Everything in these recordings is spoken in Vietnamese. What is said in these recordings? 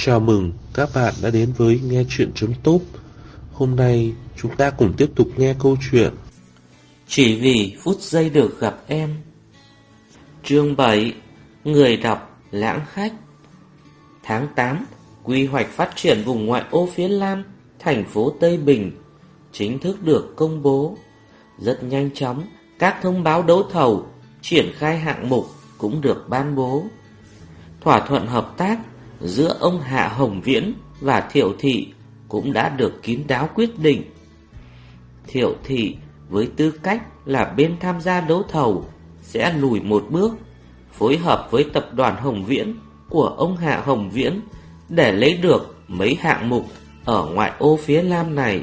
Chào mừng các bạn đã đến với Nghe Chuyện Chấm Tốt. Hôm nay chúng ta cùng tiếp tục nghe câu chuyện Chỉ vì phút giây được gặp em. Chương 7 Người đọc lãng khách. Tháng 8 Quy hoạch phát triển vùng ngoại ô phía Nam, Thành phố Tây Bình, Chính thức được công bố. Rất nhanh chóng, Các thông báo đấu thầu, Triển khai hạng mục cũng được ban bố. Thỏa thuận hợp tác giữa ông Hạ Hồng Viễn và Thiệu Thị cũng đã được kín đáo quyết định. Thiệu Thị với tư cách là bên tham gia đấu thầu sẽ lùi một bước, phối hợp với tập đoàn Hồng Viễn của ông Hạ Hồng Viễn để lấy được mấy hạng mục ở ngoại ô phía Nam này.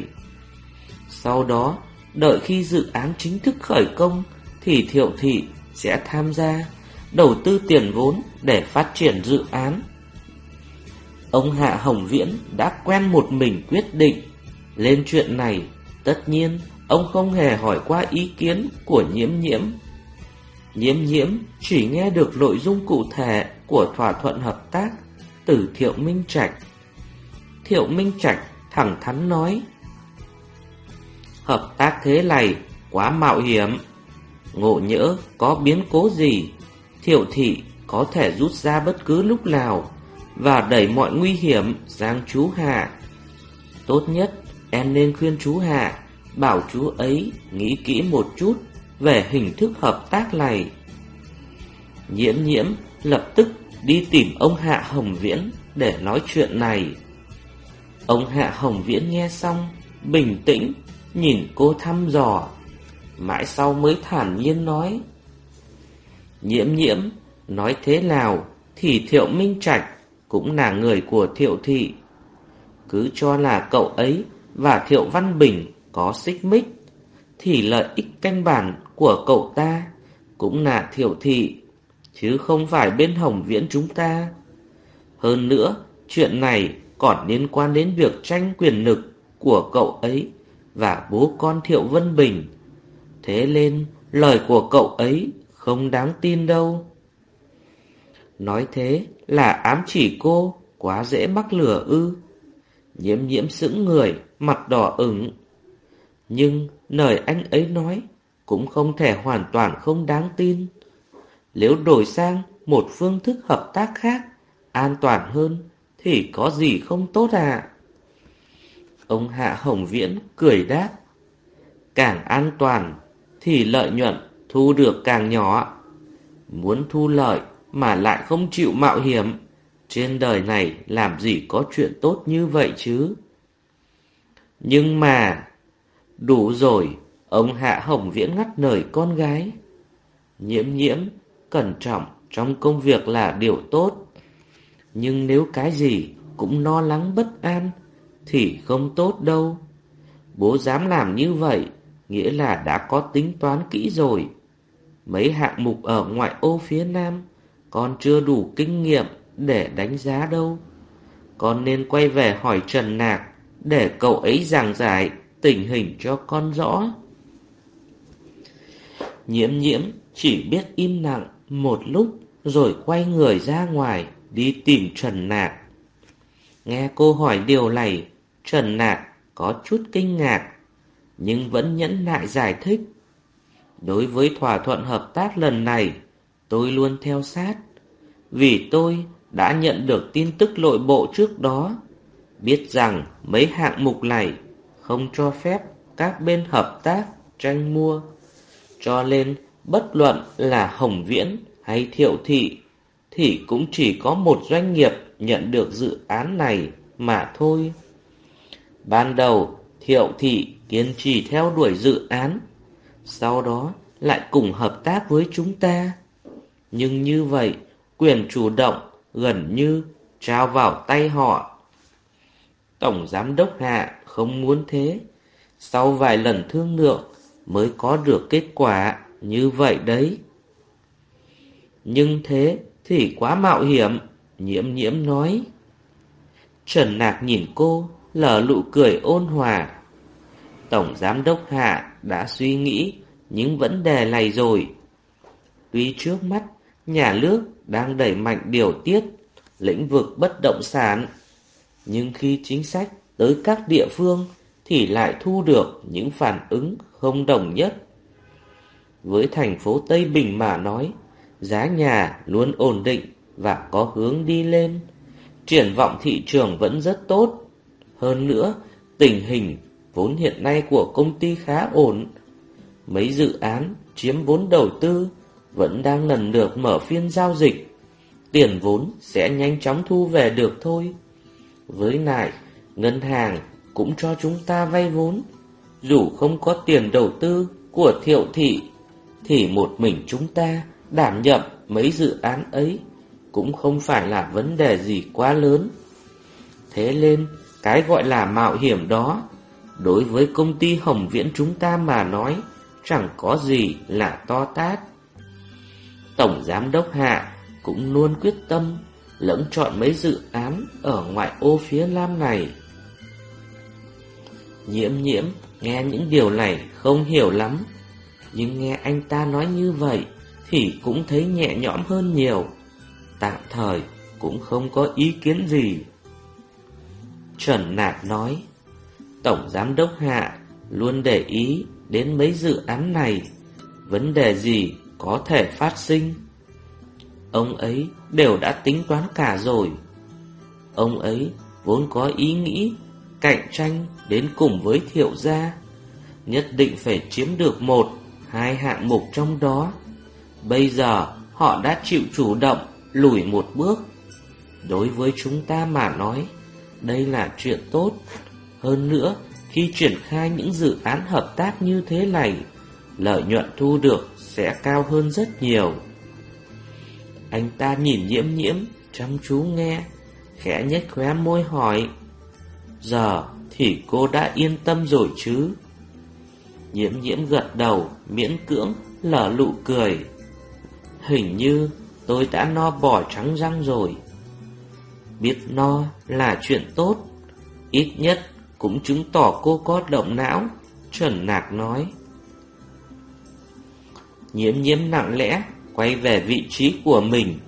Sau đó, đợi khi dự án chính thức khởi công thì Thiệu Thị sẽ tham gia đầu tư tiền vốn để phát triển dự án. Ông Hạ Hồng Viễn đã quen một mình quyết định. Lên chuyện này, tất nhiên ông không hề hỏi qua ý kiến của nhiễm nhiễm. Nhiễm nhiễm chỉ nghe được nội dung cụ thể của thỏa thuận hợp tác từ Thiệu Minh Trạch. Thiệu Minh Trạch thẳng thắn nói Hợp tác thế này quá mạo hiểm Ngộ nhỡ có biến cố gì Thiệu thị có thể rút ra bất cứ lúc nào và đẩy mọi nguy hiểm sang chú Hạ. Tốt nhất em nên khuyên chú Hạ bảo chú ấy nghĩ kỹ một chút về hình thức hợp tác này. Nhiễm nhiễm lập tức đi tìm ông Hạ Hồng Viễn để nói chuyện này. Ông Hạ Hồng Viễn nghe xong, bình tĩnh, nhìn cô thăm dò. Mãi sau mới thản nhiên nói. Nhiễm nhiễm, nói thế nào thì Thiệu Minh Trạch cũng là người của Thiệu Thị. Cứ cho là cậu ấy và Thiệu Văn Bình có xích mích, thì lợi ích căn bản của cậu ta cũng là Thiệu Thị, chứ không phải bên Hồng Viễn chúng ta. Hơn nữa, chuyện này còn liên quan đến việc tranh quyền lực của cậu ấy và bố con Thiệu Vân Bình. Thế nên, lời của cậu ấy không đáng tin đâu. Nói thế là ám chỉ cô quá dễ mắc lửa ư. Nhiễm nhiễm sững người, mặt đỏ ửng. Nhưng lời anh ấy nói cũng không thể hoàn toàn không đáng tin. Nếu đổi sang một phương thức hợp tác khác, an toàn hơn, thì có gì không tốt à? Ông Hạ Hồng Viễn cười đáp. Càng an toàn thì lợi nhuận thu được càng nhỏ. Muốn thu lợi mà lại không chịu mạo hiểm. Trên đời này làm gì có chuyện tốt như vậy chứ? Nhưng mà... Đủ rồi, ông Hạ Hồng Viễn ngắt lời con gái. Nhiễm nhiễm, cẩn trọng trong công việc là điều tốt. Nhưng nếu cái gì cũng lo lắng bất an, thì không tốt đâu. Bố dám làm như vậy, nghĩa là đã có tính toán kỹ rồi. Mấy hạng mục ở ngoại ô phía Nam con chưa đủ kinh nghiệm để đánh giá đâu. Con nên quay về hỏi Trần Nạc để cậu ấy giảng giải tình hình cho con rõ. Nhiễm nhiễm chỉ biết im lặng một lúc rồi quay người ra ngoài đi tìm Trần Nạc. Nghe cô hỏi điều này, Trần Nạc có chút kinh ngạc, nhưng vẫn nhẫn nại giải thích. Đối với thỏa thuận hợp tác lần này, tôi luôn theo sát. Vì tôi đã nhận được tin tức nội bộ trước đó, biết rằng mấy hạng mục này không cho phép các bên hợp tác tranh mua. Cho nên bất luận là Hồng Viễn hay Thiệu Thị thì cũng chỉ có một doanh nghiệp nhận được dự án này mà thôi. Ban đầu Thiệu Thị kiên trì theo đuổi dự án, sau đó lại cùng hợp tác với chúng ta. Nhưng như vậy, quyền chủ động gần như trao vào tay họ. Tổng giám đốc Hạ không muốn thế, sau vài lần thương lượng mới có được kết quả như vậy đấy. Nhưng thế thì quá mạo hiểm, nhiễm nhiễm nói. Trần Nạc nhìn cô, lở lụ cười ôn hòa. Tổng giám đốc Hạ đã suy nghĩ những vấn đề này rồi. Tuy trước mắt, nhà nước đang đẩy mạnh điều tiết lĩnh vực bất động sản Nhưng khi chính sách tới các địa phương thì lại thu được những phản ứng không đồng nhất. Với thành phố Tây Bình mà nói, giá nhà luôn ổn định và có hướng đi lên. Triển vọng thị trường vẫn rất tốt. Hơn nữa, tình hình vốn hiện nay của công ty khá ổn. Mấy dự án chiếm vốn đầu tư vẫn đang lần lượt mở phiên giao dịch. Tiền vốn sẽ nhanh chóng thu về được thôi. Với lại, ngân hàng cũng cho chúng ta vay vốn. Dù không có tiền đầu tư của thiệu thị, thì một mình chúng ta đảm nhận mấy dự án ấy cũng không phải là vấn đề gì quá lớn. Thế nên, cái gọi là mạo hiểm đó, đối với công ty Hồng Viễn chúng ta mà nói, chẳng có gì là to tát. Tổng Giám Đốc Hạ cũng luôn quyết tâm lẫn chọn mấy dự án ở ngoại ô phía Nam này. Nhiễm nhiễm nghe những điều này không hiểu lắm, nhưng nghe anh ta nói như vậy thì cũng thấy nhẹ nhõm hơn nhiều. Tạm thời cũng không có ý kiến gì. Trần Nạc nói, Tổng Giám Đốc Hạ luôn để ý đến mấy dự án này, vấn đề gì có thể phát sinh. Ông ấy đều đã tính toán cả rồi. Ông ấy vốn có ý nghĩ cạnh tranh đến cùng với thiệu gia, nhất định phải chiếm được một, hai hạng mục trong đó. Bây giờ họ đã chịu chủ động lùi một bước. Đối với chúng ta mà nói, đây là chuyện tốt. Hơn nữa, khi triển khai những dự án hợp tác như thế này, lợi nhuận thu được sẽ cao hơn rất nhiều. Anh ta nhìn nhiễm nhiễm, chăm chú nghe, khẽ nhếch khóe môi hỏi. Giờ thì cô đã yên tâm rồi chứ? Nhiễm nhiễm gật đầu, miễn cưỡng, lở lụ cười. Hình như tôi đã no bỏ trắng răng rồi. Biết no là chuyện tốt, ít nhất cũng chứng tỏ cô có động não, Trần Nạc nói. Nhiễm nhiễm nặng lẽ quay về vị trí của mình,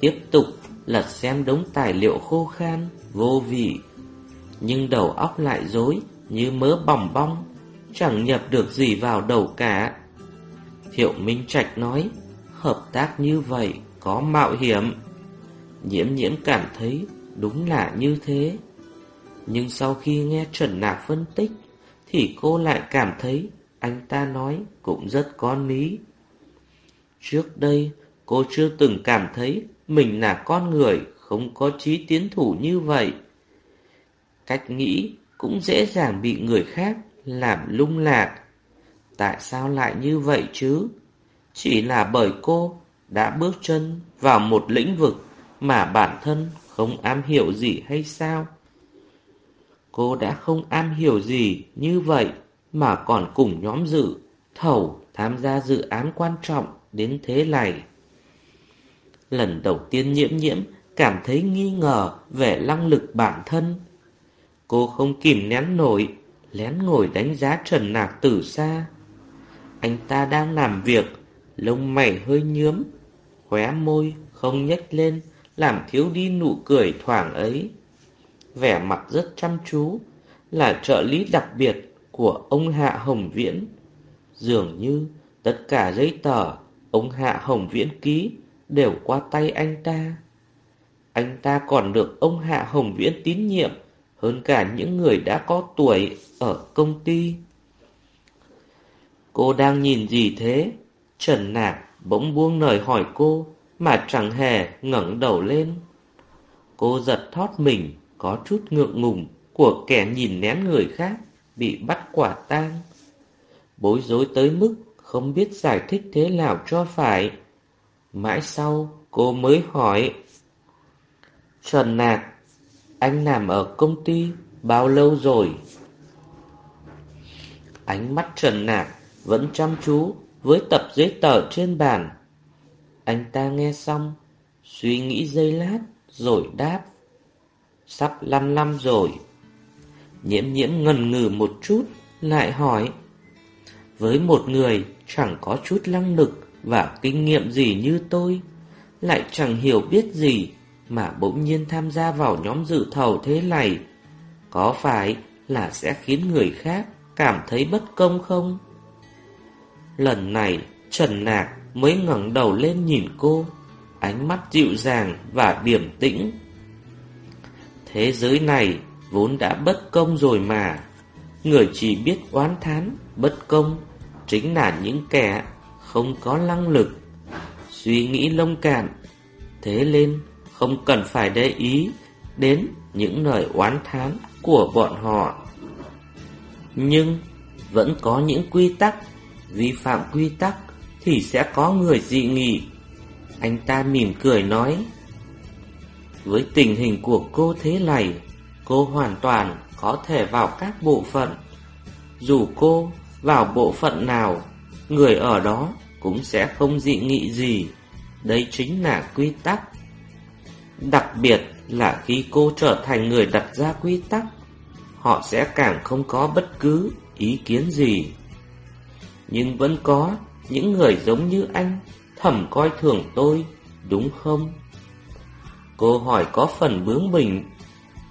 tiếp tục lật xem đống tài liệu khô khan, vô vị. Nhưng đầu óc lại dối như mớ bỏng bong, chẳng nhập được gì vào đầu cả. Thiệu Minh Trạch nói, hợp tác như vậy có mạo hiểm. Nhiễm nhiễm cảm thấy đúng là như thế. Nhưng sau khi nghe Trần Nạc phân tích, thì cô lại cảm thấy anh ta nói cũng rất có lý. Trước đây, cô chưa từng cảm thấy mình là con người không có trí tiến thủ như vậy. Cách nghĩ cũng dễ dàng bị người khác làm lung lạc. Tại sao lại như vậy chứ? Chỉ là bởi cô đã bước chân vào một lĩnh vực mà bản thân không am hiểu gì hay sao? Cô đã không am hiểu gì như vậy mà còn cùng nhóm dự, thầu tham gia dự án quan trọng đến thế này. Lần đầu tiên nhiễm nhiễm cảm thấy nghi ngờ về năng lực bản thân. Cô không kìm nén nổi, lén ngồi đánh giá Trần Nạc từ xa. Anh ta đang làm việc, lông mày hơi nhướm, khóe môi không nhếch lên, làm thiếu đi nụ cười thoảng ấy. Vẻ mặt rất chăm chú, là trợ lý đặc biệt của ông Hạ Hồng Viễn. Dường như tất cả giấy tờ ông Hạ Hồng Viễn ký đều qua tay anh ta. Anh ta còn được ông Hạ Hồng Viễn tín nhiệm hơn cả những người đã có tuổi ở công ty. Cô đang nhìn gì thế? Trần Nạc bỗng buông lời hỏi cô mà chẳng hề ngẩng đầu lên. Cô giật thót mình, có chút ngượng ngùng của kẻ nhìn nén người khác bị bắt quả tang. Bối rối tới mức không biết giải thích thế nào cho phải. Mãi sau, cô mới hỏi. Trần Nạc, anh làm ở công ty bao lâu rồi? Ánh mắt Trần Nạc vẫn chăm chú với tập giấy tờ trên bàn. Anh ta nghe xong, suy nghĩ giây lát, rồi đáp. Sắp 5 năm rồi. Nhiễm nhiễm ngần ngừ một chút, lại hỏi. Với một người chẳng có chút năng lực và kinh nghiệm gì như tôi, lại chẳng hiểu biết gì mà bỗng nhiên tham gia vào nhóm dự thầu thế này, có phải là sẽ khiến người khác cảm thấy bất công không? Lần này, Trần Nạc mới ngẩng đầu lên nhìn cô, ánh mắt dịu dàng và điềm tĩnh. Thế giới này vốn đã bất công rồi mà, người chỉ biết oán thán, bất công, chính là những kẻ không có năng lực, suy nghĩ lông cạn. Thế nên không cần phải để ý đến những lời oán thán của bọn họ. Nhưng vẫn có những quy tắc, vi phạm quy tắc thì sẽ có người dị nghị. Anh ta mỉm cười nói, với tình hình của cô thế này, cô hoàn toàn có thể vào các bộ phận. Dù cô vào bộ phận nào, người ở đó cũng sẽ không dị nghị gì. đấy chính là quy tắc. Đặc biệt là khi cô trở thành người đặt ra quy tắc, họ sẽ càng không có bất cứ ý kiến gì. Nhưng vẫn có những người giống như anh thầm coi thường tôi, đúng không? Cô hỏi có phần bướng bỉnh,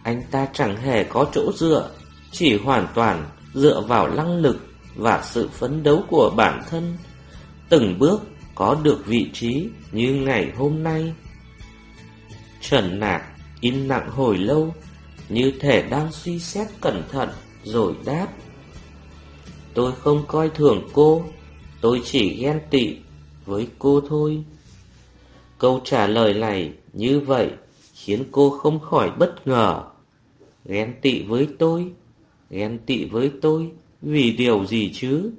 anh ta chẳng hề có chỗ dựa, chỉ hoàn toàn dựa vào năng lực và sự phấn đấu của bản thân, từng bước có được vị trí như ngày hôm nay. Trần Nạc im lặng hồi lâu, như thể đang suy xét cẩn thận rồi đáp. Tôi không coi thường cô, tôi chỉ ghen tị với cô thôi. Câu trả lời này như vậy khiến cô không khỏi bất ngờ. Ghen tị với tôi, ghen tị với tôi vì điều gì chứ?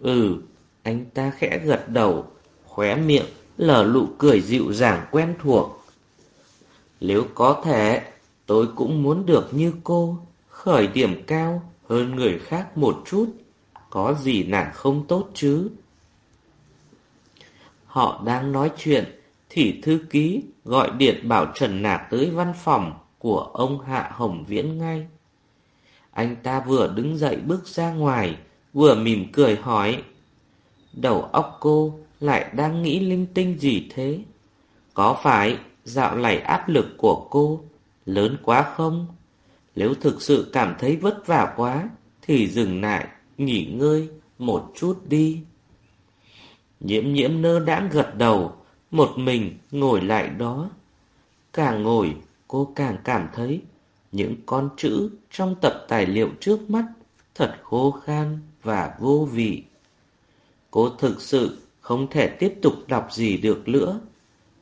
Ừ, anh ta khẽ gật đầu, khóe miệng lở lụ cười dịu dàng quen thuộc. Nếu có thể, tôi cũng muốn được như cô, khởi điểm cao hơn người khác một chút, có gì nản không tốt chứ? Họ đang nói chuyện, thì thư ký gọi điện bảo Trần Nạc tới văn phòng của ông Hạ Hồng Viễn ngay. Anh ta vừa đứng dậy bước ra ngoài, vừa mỉm cười hỏi. Đầu óc cô lại đang nghĩ linh tinh gì thế? Có phải dạo này áp lực của cô lớn quá không? Nếu thực sự cảm thấy vất vả quá, thì dừng lại, nghỉ ngơi một chút đi. Nhiễm nhiễm nơ đãng gật đầu, một mình ngồi lại đó. Càng ngồi, cô càng cảm thấy những con chữ trong tập tài liệu trước mắt thật khô khan và vô vị. Cô thực sự không thể tiếp tục đọc gì được nữa.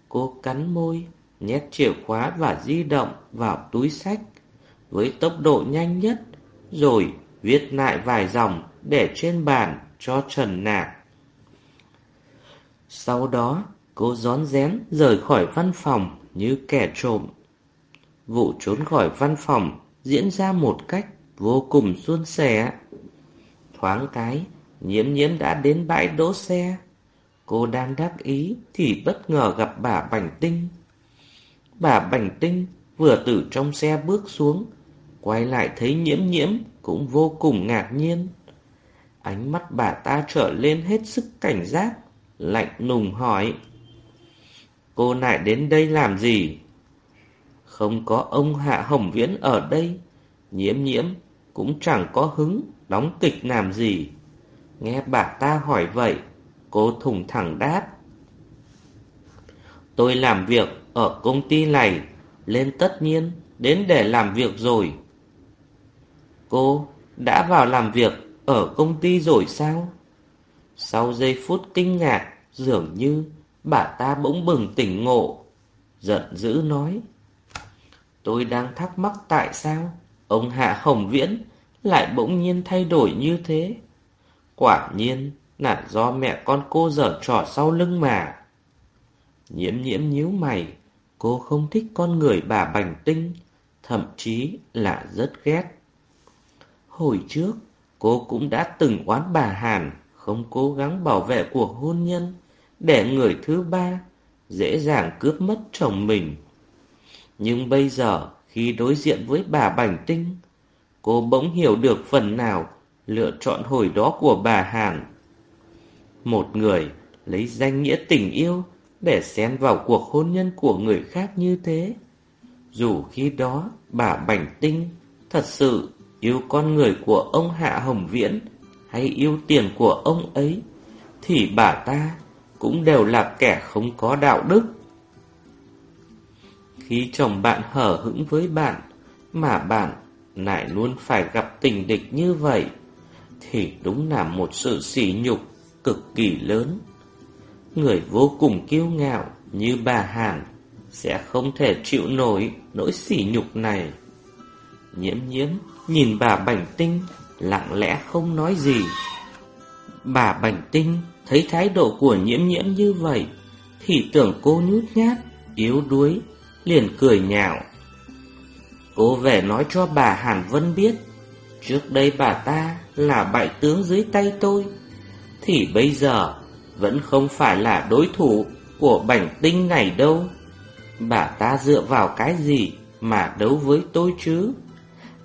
Cô cắn môi, nhét chìa khóa và di động vào túi sách với tốc độ nhanh nhất, rồi viết lại vài dòng để trên bàn cho Trần Nạc. Sau đó, cô rón rén rời khỏi văn phòng như kẻ trộm. Vụ trốn khỏi văn phòng diễn ra một cách vô cùng suôn sẻ. Thoáng cái, nhiễm nhiễm đã đến bãi đỗ xe. Cô đang đắc ý thì bất ngờ gặp bà Bảnh Tinh. Bà Bảnh Tinh vừa từ trong xe bước xuống, quay lại thấy nhiễm nhiễm cũng vô cùng ngạc nhiên. Ánh mắt bà ta trở lên hết sức cảnh giác, lạnh lùng hỏi. Cô lại đến đây làm gì? Không có ông Hạ Hồng Viễn ở đây, nhiễm nhiễm cũng chẳng có hứng đóng kịch làm gì. Nghe bà ta hỏi vậy, cô thùng thẳng đáp. Tôi làm việc ở công ty này, lên tất nhiên đến để làm việc rồi. Cô đã vào làm việc ở công ty rồi sao? Sau giây phút kinh ngạc, dường như bà ta bỗng bừng tỉnh ngộ, giận dữ nói. Tôi đang thắc mắc tại sao ông Hạ Hồng Viễn lại bỗng nhiên thay đổi như thế. Quả nhiên là do mẹ con cô dở trò sau lưng mà. Nhiễm nhiễm nhíu mày, cô không thích con người bà Bành Tinh, thậm chí là rất ghét. Hồi trước, cô cũng đã từng oán bà Hàn không cố gắng bảo vệ cuộc hôn nhân để người thứ ba dễ dàng cướp mất chồng mình. Nhưng bây giờ, khi đối diện với bà Bảnh Tinh, cô bỗng hiểu được phần nào lựa chọn hồi đó của bà Hàn. Một người lấy danh nghĩa tình yêu để xen vào cuộc hôn nhân của người khác như thế. Dù khi đó bà Bảnh Tinh thật sự yêu con người của ông Hạ Hồng Viễn hay yêu tiền của ông ấy, thì bà ta cũng đều là kẻ không có đạo đức. Khi chồng bạn hở hững với bạn, mà bạn lại luôn phải gặp tình địch như vậy, thì đúng là một sự sỉ nhục cực kỳ lớn. Người vô cùng kiêu ngạo như bà Hàn sẽ không thể chịu nổi nỗi sỉ nhục này. Nhiễm nhiễm nhìn bà Bảnh Tinh lặng lẽ không nói gì. Bà Bảnh Tinh thấy thái độ của nhiễm nhiễm như vậy thì tưởng cô nhút nhát, yếu đuối, liền cười nhạo. Cô vẻ nói cho bà Hàn Vân biết, trước đây bà ta là bại tướng dưới tay tôi, thì bây giờ vẫn không phải là đối thủ của Bảnh Tinh này đâu. Bà ta dựa vào cái gì mà đấu với tôi chứ?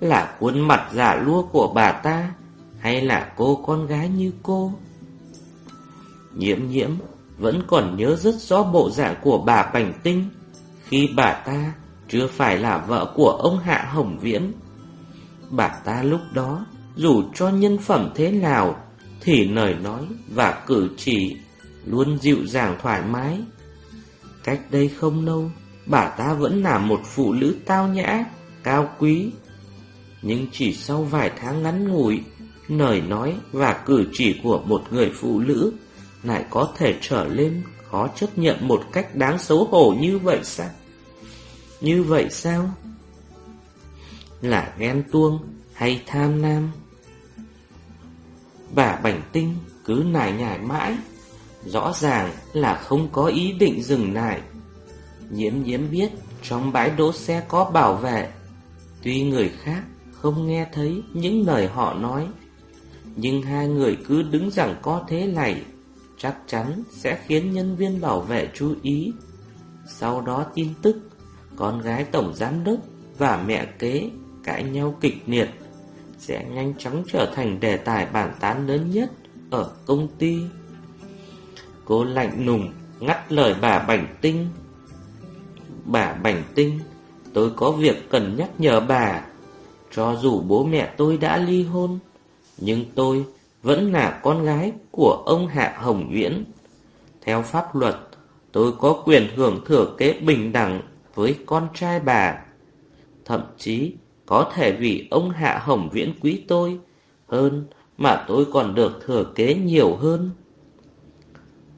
Là khuôn mặt giả lua của bà ta hay là cô con gái như cô? Nhiễm nhiễm vẫn còn nhớ rất rõ bộ dạng của bà Bảnh Tinh khi bà ta chưa phải là vợ của ông Hạ Hồng Viễn. Bà ta lúc đó dù cho nhân phẩm thế nào thì lời nói và cử chỉ luôn dịu dàng thoải mái. Cách đây không lâu, bà ta vẫn là một phụ nữ tao nhã, cao quý. Nhưng chỉ sau vài tháng ngắn ngủi, lời nói và cử chỉ của một người phụ nữ lại có thể trở lên khó chấp nhận một cách đáng xấu hổ như vậy sao? Như vậy sao? Là ghen tuông hay tham lam? Bà Bảnh Tinh cứ nài nhải mãi, rõ ràng là không có ý định dừng lại. Nhiễm nhiễm biết trong bãi đỗ xe có bảo vệ, tuy người khác không nghe thấy những lời họ nói, nhưng hai người cứ đứng rằng có thế này chắc chắn sẽ khiến nhân viên bảo vệ chú ý. Sau đó tin tức, con gái tổng giám đốc và mẹ kế cãi nhau kịch liệt sẽ nhanh chóng trở thành đề tài bàn tán lớn nhất ở công ty. Cô lạnh lùng ngắt lời bà Bảnh Tinh. Bà Bảnh Tinh, tôi có việc cần nhắc nhở bà. Cho dù bố mẹ tôi đã ly hôn, nhưng tôi vẫn là con gái của ông Hạ Hồng Viễn. Theo pháp luật, tôi có quyền hưởng thừa kế bình đẳng với con trai bà. Thậm chí có thể vì ông Hạ Hồng Viễn quý tôi hơn mà tôi còn được thừa kế nhiều hơn.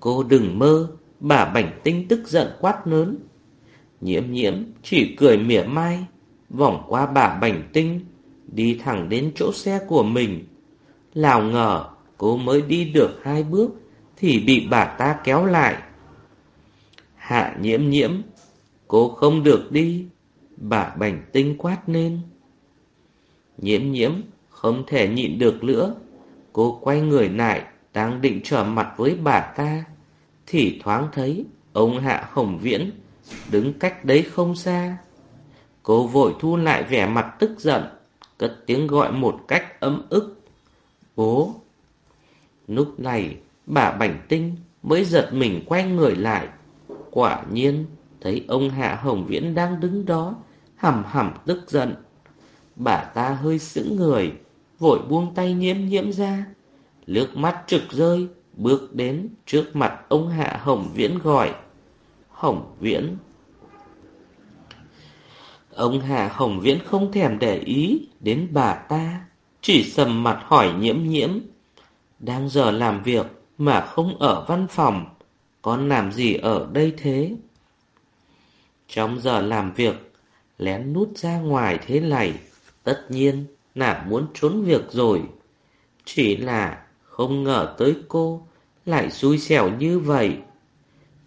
Cô đừng mơ, bà Bảnh Tinh tức giận quát lớn. Nhiễm nhiễm chỉ cười mỉa mai, vòng qua bà Bảnh Tinh, đi thẳng đến chỗ xe của mình. Lào ngờ cô mới đi được hai bước thì bị bà ta kéo lại. Hạ nhiễm nhiễm, cô không được đi, bà Bảnh Tinh quát lên. Nhiễm nhiễm không thể nhịn được nữa. Cô quay người lại, đang định trở mặt với bà ta. Thì thoáng thấy ông Hạ Hồng Viễn đứng cách đấy không xa. Cô vội thu lại vẻ mặt tức giận, cất tiếng gọi một cách ấm ức. Bố! Lúc này, bà Bảnh Tinh mới giật mình quay người lại. Quả nhiên, thấy ông Hạ Hồng Viễn đang đứng đó, hầm hầm tức giận. Bà ta hơi sững người, vội buông tay nhiễm nhiễm ra. Nước mắt trực rơi, bước đến trước mặt ông Hạ Hồng Viễn gọi. Hồng Viễn. Ông Hạ Hồng Viễn không thèm để ý đến bà ta, chỉ sầm mặt hỏi nhiễm nhiễm. Đang giờ làm việc mà không ở văn phòng, con làm gì ở đây thế? Trong giờ làm việc, lén nút ra ngoài thế này, Tất nhiên là muốn trốn việc rồi. Chỉ là không ngờ tới cô lại xui xẻo như vậy.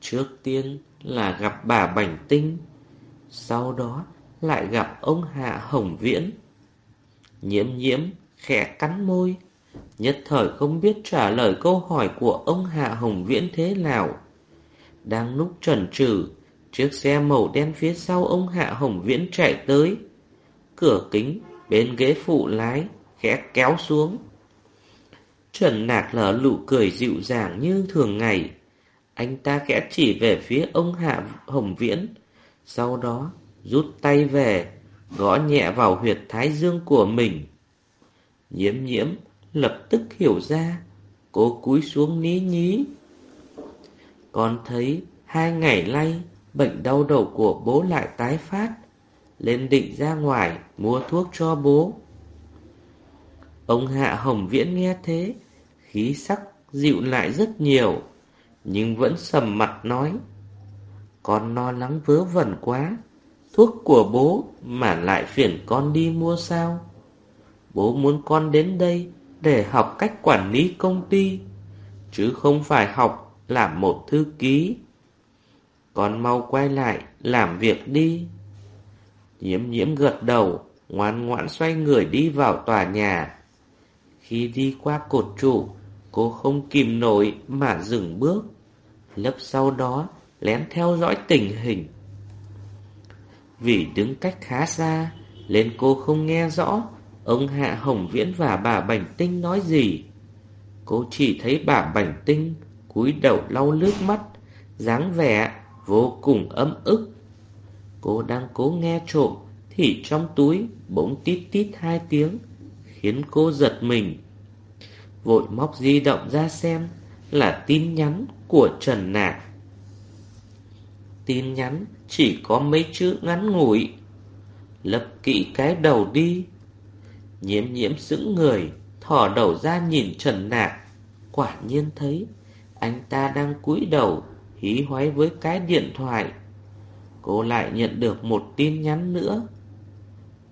Trước tiên là gặp bà Bảnh Tinh, sau đó lại gặp ông Hạ Hồng Viễn. Nhiễm nhiễm khẽ cắn môi, nhất thời không biết trả lời câu hỏi của ông Hạ Hồng Viễn thế nào. Đang lúc trần trừ, chiếc xe màu đen phía sau ông Hạ Hồng Viễn chạy tới. Cửa kính bên ghế phụ lái khẽ kéo xuống. Trần Nạc lở lụ cười dịu dàng như thường ngày. Anh ta kẽ chỉ về phía ông Hạ Hồng Viễn Sau đó rút tay về Gõ nhẹ vào huyệt thái dương của mình Nhiễm nhiễm, lập tức hiểu ra. Cô cúi xuống ní nhí. Con thấy hai ngày nay Bệnh đau đầu của bố lại tái phát, Lên định ra ngoài Mua thuốc cho bố. Ông Hạ Hồng Viễn nghe thế, Khí sắc dịu lại rất nhiều, Nhưng vẫn sầm mặt nói, Con lo lắng vớ vẩn quá, Thuốc của bố mà lại phiền con đi mua sao? Bố muốn con đến đây để học cách quản lý công ty, Chứ không phải học làm một thư ký. Con mau quay lại làm việc đi. Nhiễm nhiễm gật đầu, Ngoan ngoãn xoay người đi vào tòa nhà. Khi đi qua cột trụ, Cô không kìm nổi mà dừng bước. Lớp sau đó lén theo dõi tình hình. Vì đứng cách khá xa, Nên cô không nghe rõ Ông Hạ Hồng Viễn và bà bảnh Tinh nói gì? Cô chỉ thấy bà bảnh Tinh cúi đầu lau nước mắt, dáng vẻ vô cùng ấm ức. Cô đang cố nghe trộm Thì trong túi bỗng tít tít hai tiếng, Khiến cô giật mình. Vội móc di động ra xem Là tin nhắn của Trần Nạc. Tin nhắn chỉ có mấy chữ ngắn ngủi. Lập kỵ cái đầu đi Nhiễm nhiễm sững người Thỏ đầu ra nhìn Trần Nạc. Quả nhiên thấy, Anh ta đang cúi đầu, Hí hoáy với cái điện thoại. Cô lại nhận được một tin nhắn nữa.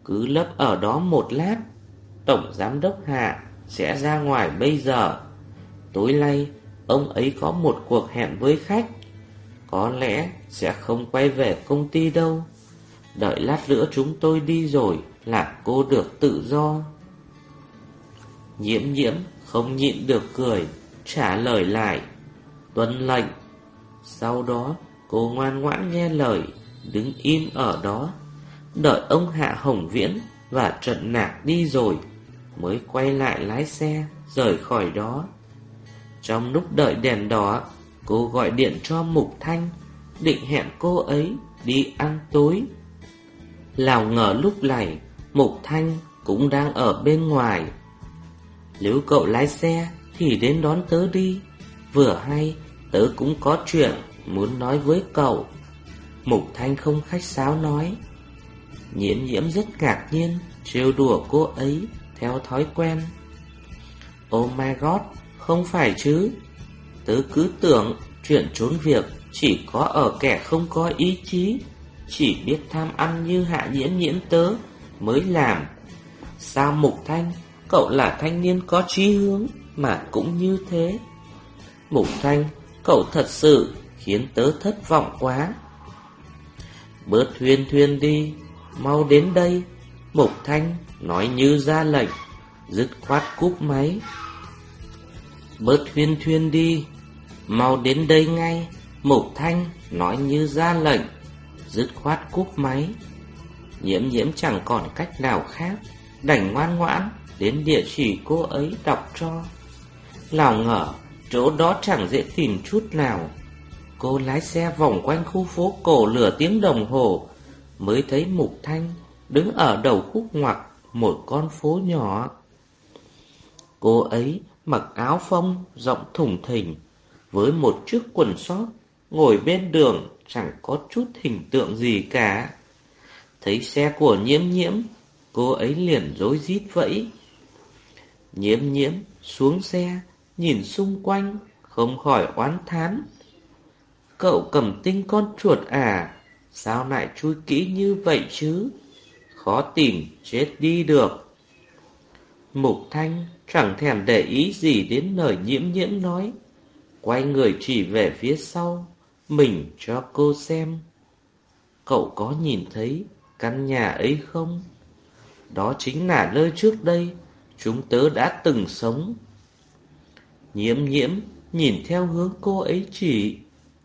Cứ lấp ở đó một lát, Tổng Giám đốc Hạ Sẽ ra ngoài bây giờ. Tối nay, Ông ấy có một cuộc hẹn với khách. Có lẽ sẽ không quay về công ty đâu. Đợi lát nữa chúng tôi đi rồi là cô được tự do. Nhiễm nhiễm không nhịn được cười, trả lời lại, tuân lệnh. Sau đó, cô ngoan ngoãn nghe lời, đứng im ở đó, đợi ông Hạ Hồng Viễn và Trận Nạc đi rồi, mới quay lại lái xe, rời khỏi đó. Trong lúc đợi đèn đỏ, cô gọi điện cho Mục Thanh, định hẹn cô ấy đi ăn tối. Lào ngờ lúc này, Mục Thanh cũng đang ở bên ngoài. Nếu cậu lái xe thì đến đón tớ đi. Vừa hay tớ cũng có chuyện muốn nói với cậu. Mục Thanh không khách sáo nói. Nhiễm nhiễm rất ngạc nhiên, trêu đùa cô ấy theo thói quen. Oh my god, không phải chứ. Tớ cứ tưởng chuyện trốn việc chỉ có ở kẻ không có ý chí, chỉ biết tham ăn như hạ nhiễm nhiễm tớ mới làm. Sao Mục Thanh, cậu là thanh niên có trí hướng mà cũng như thế. Mục Thanh, cậu thật sự khiến tớ thất vọng quá. Bớt thuyên thuyên đi, mau đến đây. Mục Thanh nói như ra lệnh, dứt khoát cúp máy. Bớt thuyên thuyên đi, mau đến đây ngay. Mục Thanh nói như ra lệnh, dứt khoát cúp máy. Nhiễm nhiễm chẳng còn cách nào khác. Đành ngoan ngoãn Đến địa chỉ cô ấy đọc cho. Lào ngờ, Chỗ đó chẳng dễ tìm chút nào. Cô lái xe vòng quanh khu phố cổ lửa tiếng đồng hồ, Mới thấy Mục Thanh Đứng ở đầu khúc ngoặc, Một con phố nhỏ. Cô ấy mặc áo phông Rộng thùng thình, Với một chiếc quần sót Ngồi bên đường, Chẳng có chút hình tượng gì cả. Thấy xe của nhiễm nhiễm, Cô ấy liền rối rít vẫy. Nhiễm nhiễm xuống xe, Nhìn xung quanh, Không khỏi oán thán. Cậu cầm tinh con chuột à Sao lại chui kỹ như vậy chứ? Khó tìm, chết đi được. Mục Thanh chẳng thèm để ý gì đến lời nhiễm nhiễm nói. Quay người chỉ về phía sau, Mình cho cô xem. Cậu có nhìn thấy căn nhà ấy không? Đó chính là nơi trước đây chúng tớ đã từng sống. Nhiễm nhiễm nhìn theo hướng cô ấy chỉ.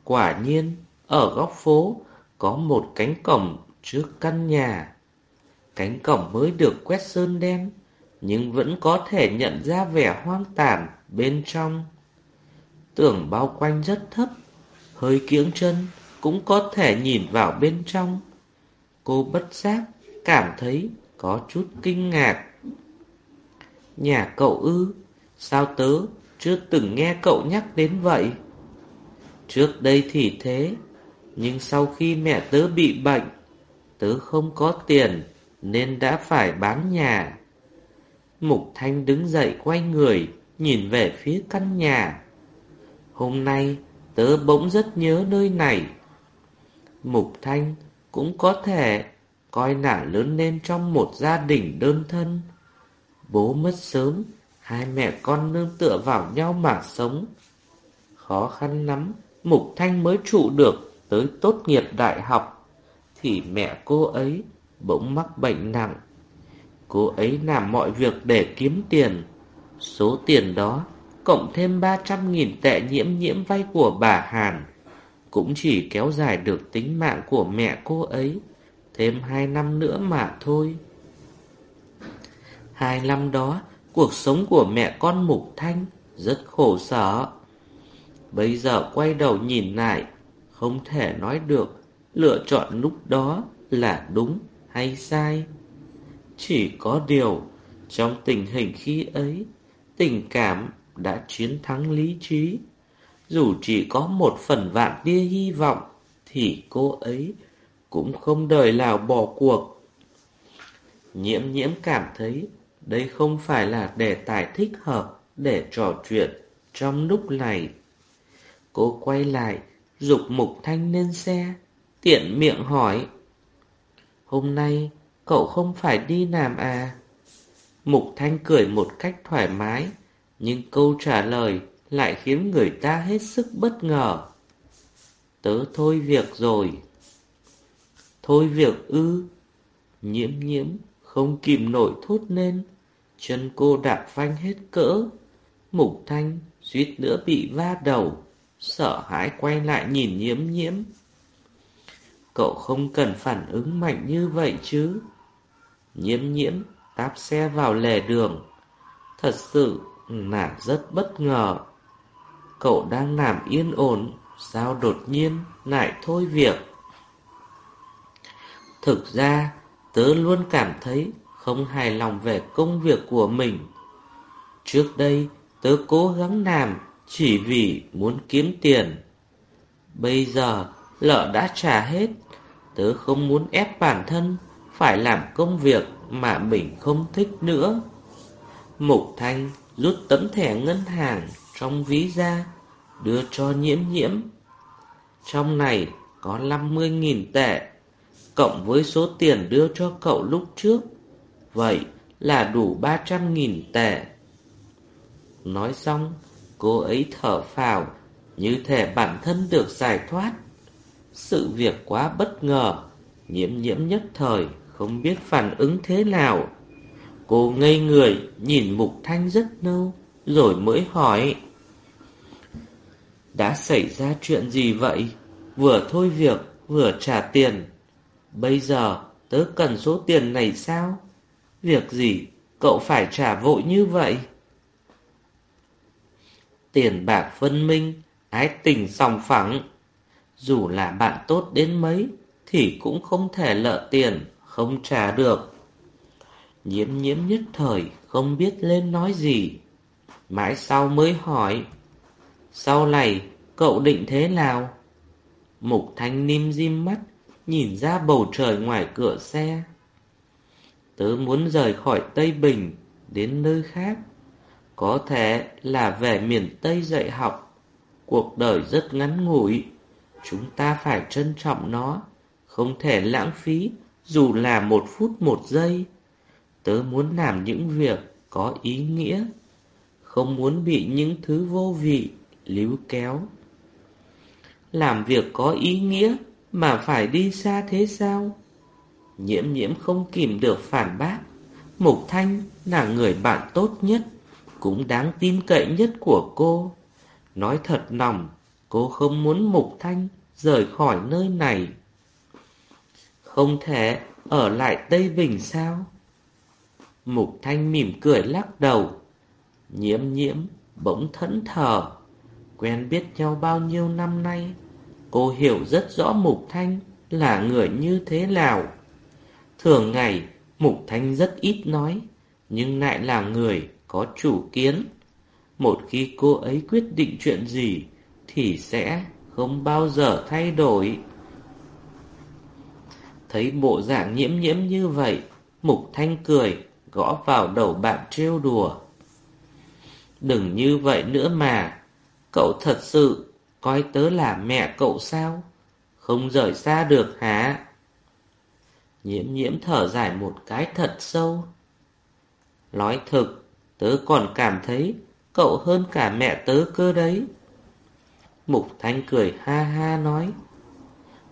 Quả nhiên, ở góc phố có một cánh cổng trước căn nhà. Cánh cổng mới được quét sơn đen, nhưng vẫn có thể nhận ra vẻ hoang tàn bên trong. tưởng bao quanh rất thấp, hơi kiễng chân cũng có thể nhìn vào bên trong. Cô bất giác cảm thấy có chút kinh ngạc. Nhà cậu ư, sao tớ chưa từng nghe cậu nhắc đến vậy? Trước đây thì thế, nhưng sau khi mẹ tớ bị bệnh, tớ không có tiền nên đã phải bán nhà. Mục Thanh đứng dậy quay người, nhìn về phía căn nhà. Hôm nay, tớ bỗng rất nhớ nơi này. Mục Thanh cũng có thể coi nả lớn lên trong một gia đình đơn thân. Bố mất sớm, hai mẹ con nương tựa vào nhau mà sống. Khó khăn lắm, Mục Thanh mới trụ được tới tốt nghiệp đại học, thì mẹ cô ấy bỗng mắc bệnh nặng. Cô ấy làm mọi việc để kiếm tiền. Số tiền đó, cộng thêm 300.000 tệ nhiễm nhiễm vay của bà Hàn, cũng chỉ kéo dài được tính mạng của mẹ cô ấy thêm hai năm nữa mà thôi. Hai năm đó, cuộc sống của mẹ con Mục Thanh rất khổ sở. Bây giờ quay đầu nhìn lại, không thể nói được lựa chọn lúc đó là đúng hay sai. Chỉ có điều, trong tình hình khi ấy, tình cảm đã chiến thắng lý trí. Dù chỉ có một phần vạn tia hy vọng, thì cô ấy cũng không đời nào bỏ cuộc. Nhiễm nhiễm cảm thấy đây không phải là đề tài thích hợp để trò chuyện trong lúc này. Cô quay lại, dục Mục Thanh lên xe, tiện miệng hỏi. Hôm nay cậu không phải đi làm à? Mục Thanh cười một cách thoải mái, nhưng câu trả lời lại khiến người ta hết sức bất ngờ. Tớ thôi việc rồi. Thôi việc ư? Nhiễm nhiễm không kìm nổi thốt lên, chân cô đạp phanh hết cỡ. Mục Thanh suýt nữa bị va đầu, sợ hãi quay lại nhìn nhiễm nhiễm. Cậu không cần phản ứng mạnh như vậy chứ. Nhiễm nhiễm táp xe vào lề đường. Thật sự là rất bất ngờ. Cậu đang làm yên ổn, sao đột nhiên lại thôi việc. Thực ra, tớ luôn cảm thấy không hài lòng về công việc của mình. Trước đây, tớ cố gắng làm chỉ vì muốn kiếm tiền. Bây giờ, lợ đã trả hết, tớ không muốn ép bản thân phải làm công việc mà mình không thích nữa. Mục Thanh rút tấm thẻ ngân hàng trong ví ra, đưa cho nhiễm nhiễm. Trong này có 50.000 tệ, cộng với số tiền đưa cho cậu lúc trước. Vậy là đủ 300.000 tệ. Nói xong, cô ấy thở phào, như thể bản thân được giải thoát. Sự việc quá bất ngờ, nhiễm nhiễm nhất thời, không biết phản ứng thế nào. Cô ngây người, nhìn Mục Thanh rất lâu, rồi mới hỏi. Đã xảy ra chuyện gì vậy? Vừa thôi việc, vừa trả tiền. Bây giờ tớ cần số tiền này sao? Việc gì cậu phải trả vội như vậy? Tiền bạc phân minh, ái tình sòng phẳng. Dù là bạn tốt đến mấy, thì cũng không thể lợ tiền, không trả được. Nhiễm nhiễm nhất thời, không biết lên nói gì. Mãi sau mới hỏi, sau này cậu định thế nào? Mục thanh nim dim mắt, nhìn ra bầu trời ngoài cửa xe. Tớ muốn rời khỏi Tây Bình, đến nơi khác. Có thể là về miền Tây dạy học. Cuộc đời rất ngắn ngủi, chúng ta phải trân trọng nó, không thể lãng phí dù là một phút một giây. Tớ muốn làm những việc có ý nghĩa, không muốn bị những thứ vô vị líu kéo. Làm việc có ý nghĩa mà phải đi xa thế sao? Nhiễm nhiễm không kìm được phản bác. Mục Thanh là người bạn tốt nhất, cũng đáng tin cậy nhất của cô. Nói thật lòng, cô không muốn Mục Thanh rời khỏi nơi này. Không thể ở lại Tây Bình sao? Mục Thanh mỉm cười lắc đầu. Nhiễm nhiễm bỗng thẫn thờ. Quen biết nhau bao nhiêu năm nay, Cô hiểu rất rõ Mục Thanh là người như thế nào. Thường ngày, Mục Thanh rất ít nói, nhưng lại là người có chủ kiến. Một khi cô ấy quyết định chuyện gì, thì sẽ không bao giờ thay đổi. Thấy bộ dạng nhiễm nhiễm như vậy, Mục Thanh cười, gõ vào đầu bạn trêu đùa. Đừng như vậy nữa mà, cậu thật sự coi tớ là mẹ cậu sao? Không rời xa được hả? Nhiễm nhiễm thở dài một cái thật sâu. Nói thực, tớ còn cảm thấy cậu hơn cả mẹ tớ cơ đấy. Mục Thanh cười ha ha nói.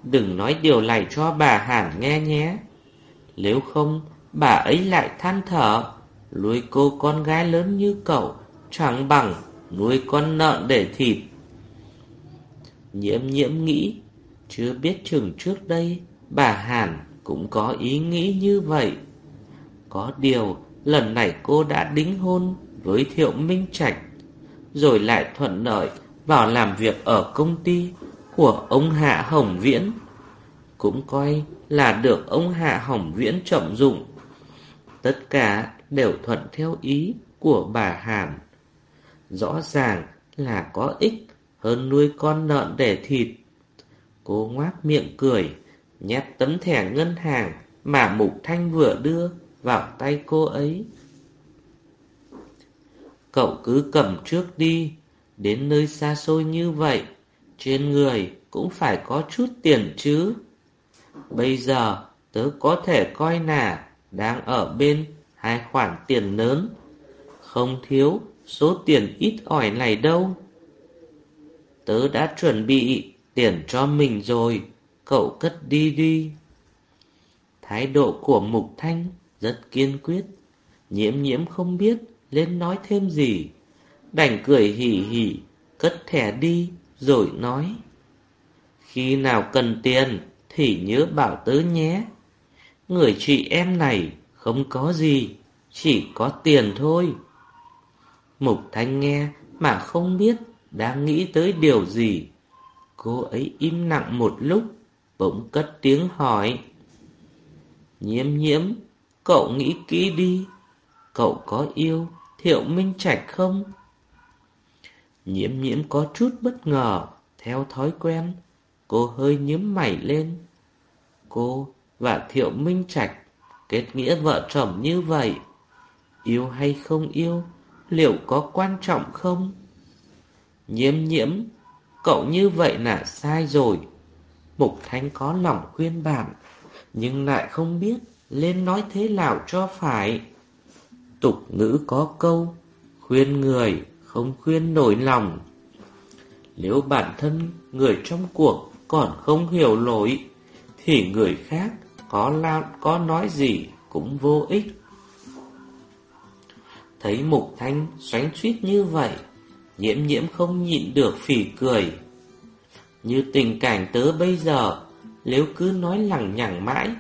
Đừng nói điều này cho bà Hàn nghe nhé. Nếu không, bà ấy lại than thở. Nuôi cô con gái lớn như cậu chẳng bằng nuôi con nợn để thịt. Nhiễm nhiễm nghĩ, chưa biết chừng trước đây bà Hàn cũng có ý nghĩ như vậy. Có điều, lần này cô đã đính hôn với Thiệu Minh Trạch, rồi lại thuận lợi vào làm việc ở công ty của ông Hạ Hồng Viễn. Cũng coi là được ông Hạ Hồng Viễn trọng dụng. Tất cả đều thuận theo ý của bà Hàn. Rõ ràng là có ích hơn nuôi con lợn để thịt. Cô ngoác miệng cười, nhét tấm thẻ ngân hàng mà Mục Thanh vừa đưa vào tay cô ấy. Cậu cứ cầm trước đi, đến nơi xa xôi như vậy, trên người cũng phải có chút tiền chứ. Bây giờ tớ có thể coi là đang ở bên hai khoản tiền lớn, không thiếu số tiền ít ỏi này đâu. Tớ đã chuẩn bị tiền cho mình rồi, cậu cất đi đi. Thái độ của Mục Thanh rất kiên quyết, nhiễm nhiễm không biết lên nói thêm gì. Đành cười hỉ hỉ, cất thẻ đi, rồi nói. Khi nào cần tiền thì nhớ bảo tớ nhé. Người chị em này không có gì, chỉ có tiền thôi. Mục Thanh nghe mà không biết đang nghĩ tới điều gì. Cô ấy im lặng một lúc, bỗng cất tiếng hỏi. Nhiễm nhiễm, cậu nghĩ kỹ đi, cậu có yêu Thiệu Minh Trạch không? Nhiễm nhiễm có chút bất ngờ, theo thói quen, cô hơi nhíu mày lên. Cô và Thiệu Minh Trạch kết nghĩa vợ chồng như vậy, yêu hay không yêu, liệu có quan trọng không? Nhiễm nhiễm, cậu như vậy là sai rồi. Mục Thanh có lòng khuyên bạn, nhưng lại không biết lên nói thế nào cho phải. Tục ngữ có câu, khuyên người không khuyên nổi lòng. Nếu bản thân người trong cuộc còn không hiểu lỗi, thì người khác có lao có nói gì cũng vô ích. Thấy Mục Thanh xoánh suýt như vậy, nhiễm nhiễm không nhịn được phỉ cười. Như tình cảnh tớ bây giờ, nếu cứ nói lằng nhằng mãi,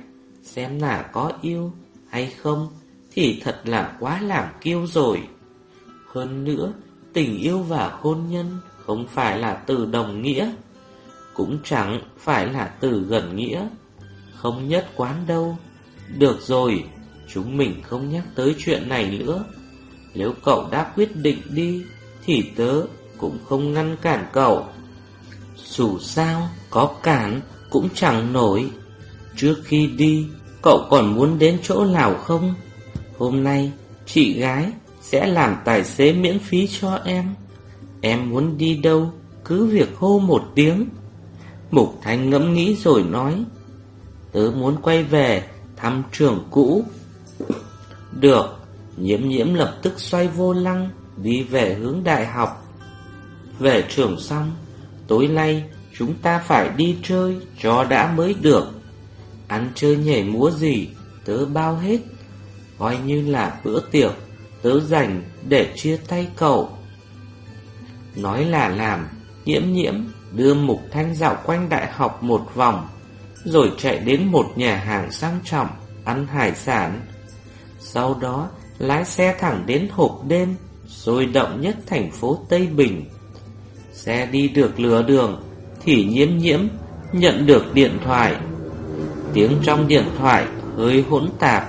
xem là có yêu hay không, thì thật là quá làm kiêu rồi. Hơn nữa, tình yêu và hôn nhân không phải là từ đồng nghĩa, cũng chẳng phải là từ gần nghĩa, không nhất quán đâu. Được rồi, chúng mình không nhắc tới chuyện này nữa. Nếu cậu đã quyết định đi, thì tớ cũng không ngăn cản cậu. Dù sao, có cản cũng chẳng nổi. Trước khi đi, cậu còn muốn đến chỗ nào không? Hôm nay, chị gái sẽ làm tài xế miễn phí cho em. Em muốn đi đâu, cứ việc hô một tiếng. Mục Thanh ngẫm nghĩ rồi nói, tớ muốn quay về thăm trường cũ. Được, nhiễm nhiễm lập tức xoay vô lăng, đi về hướng đại học. Về trường xong, tối nay chúng ta phải đi chơi cho đã mới được. Ăn chơi nhảy múa gì, tớ bao hết. Coi như là bữa tiệc, tớ dành để chia tay cậu. Nói là làm, nhiễm nhiễm đưa Mục Thanh dạo quanh đại học một vòng, rồi chạy đến một nhà hàng sang trọng, ăn hải sản. Sau đó, lái xe thẳng đến hộp đêm sôi động nhất thành phố Tây Bình. Xe đi được lửa đường, Thì nhiễm nhiễm, nhận được điện thoại. Tiếng trong điện thoại hơi hỗn tạp,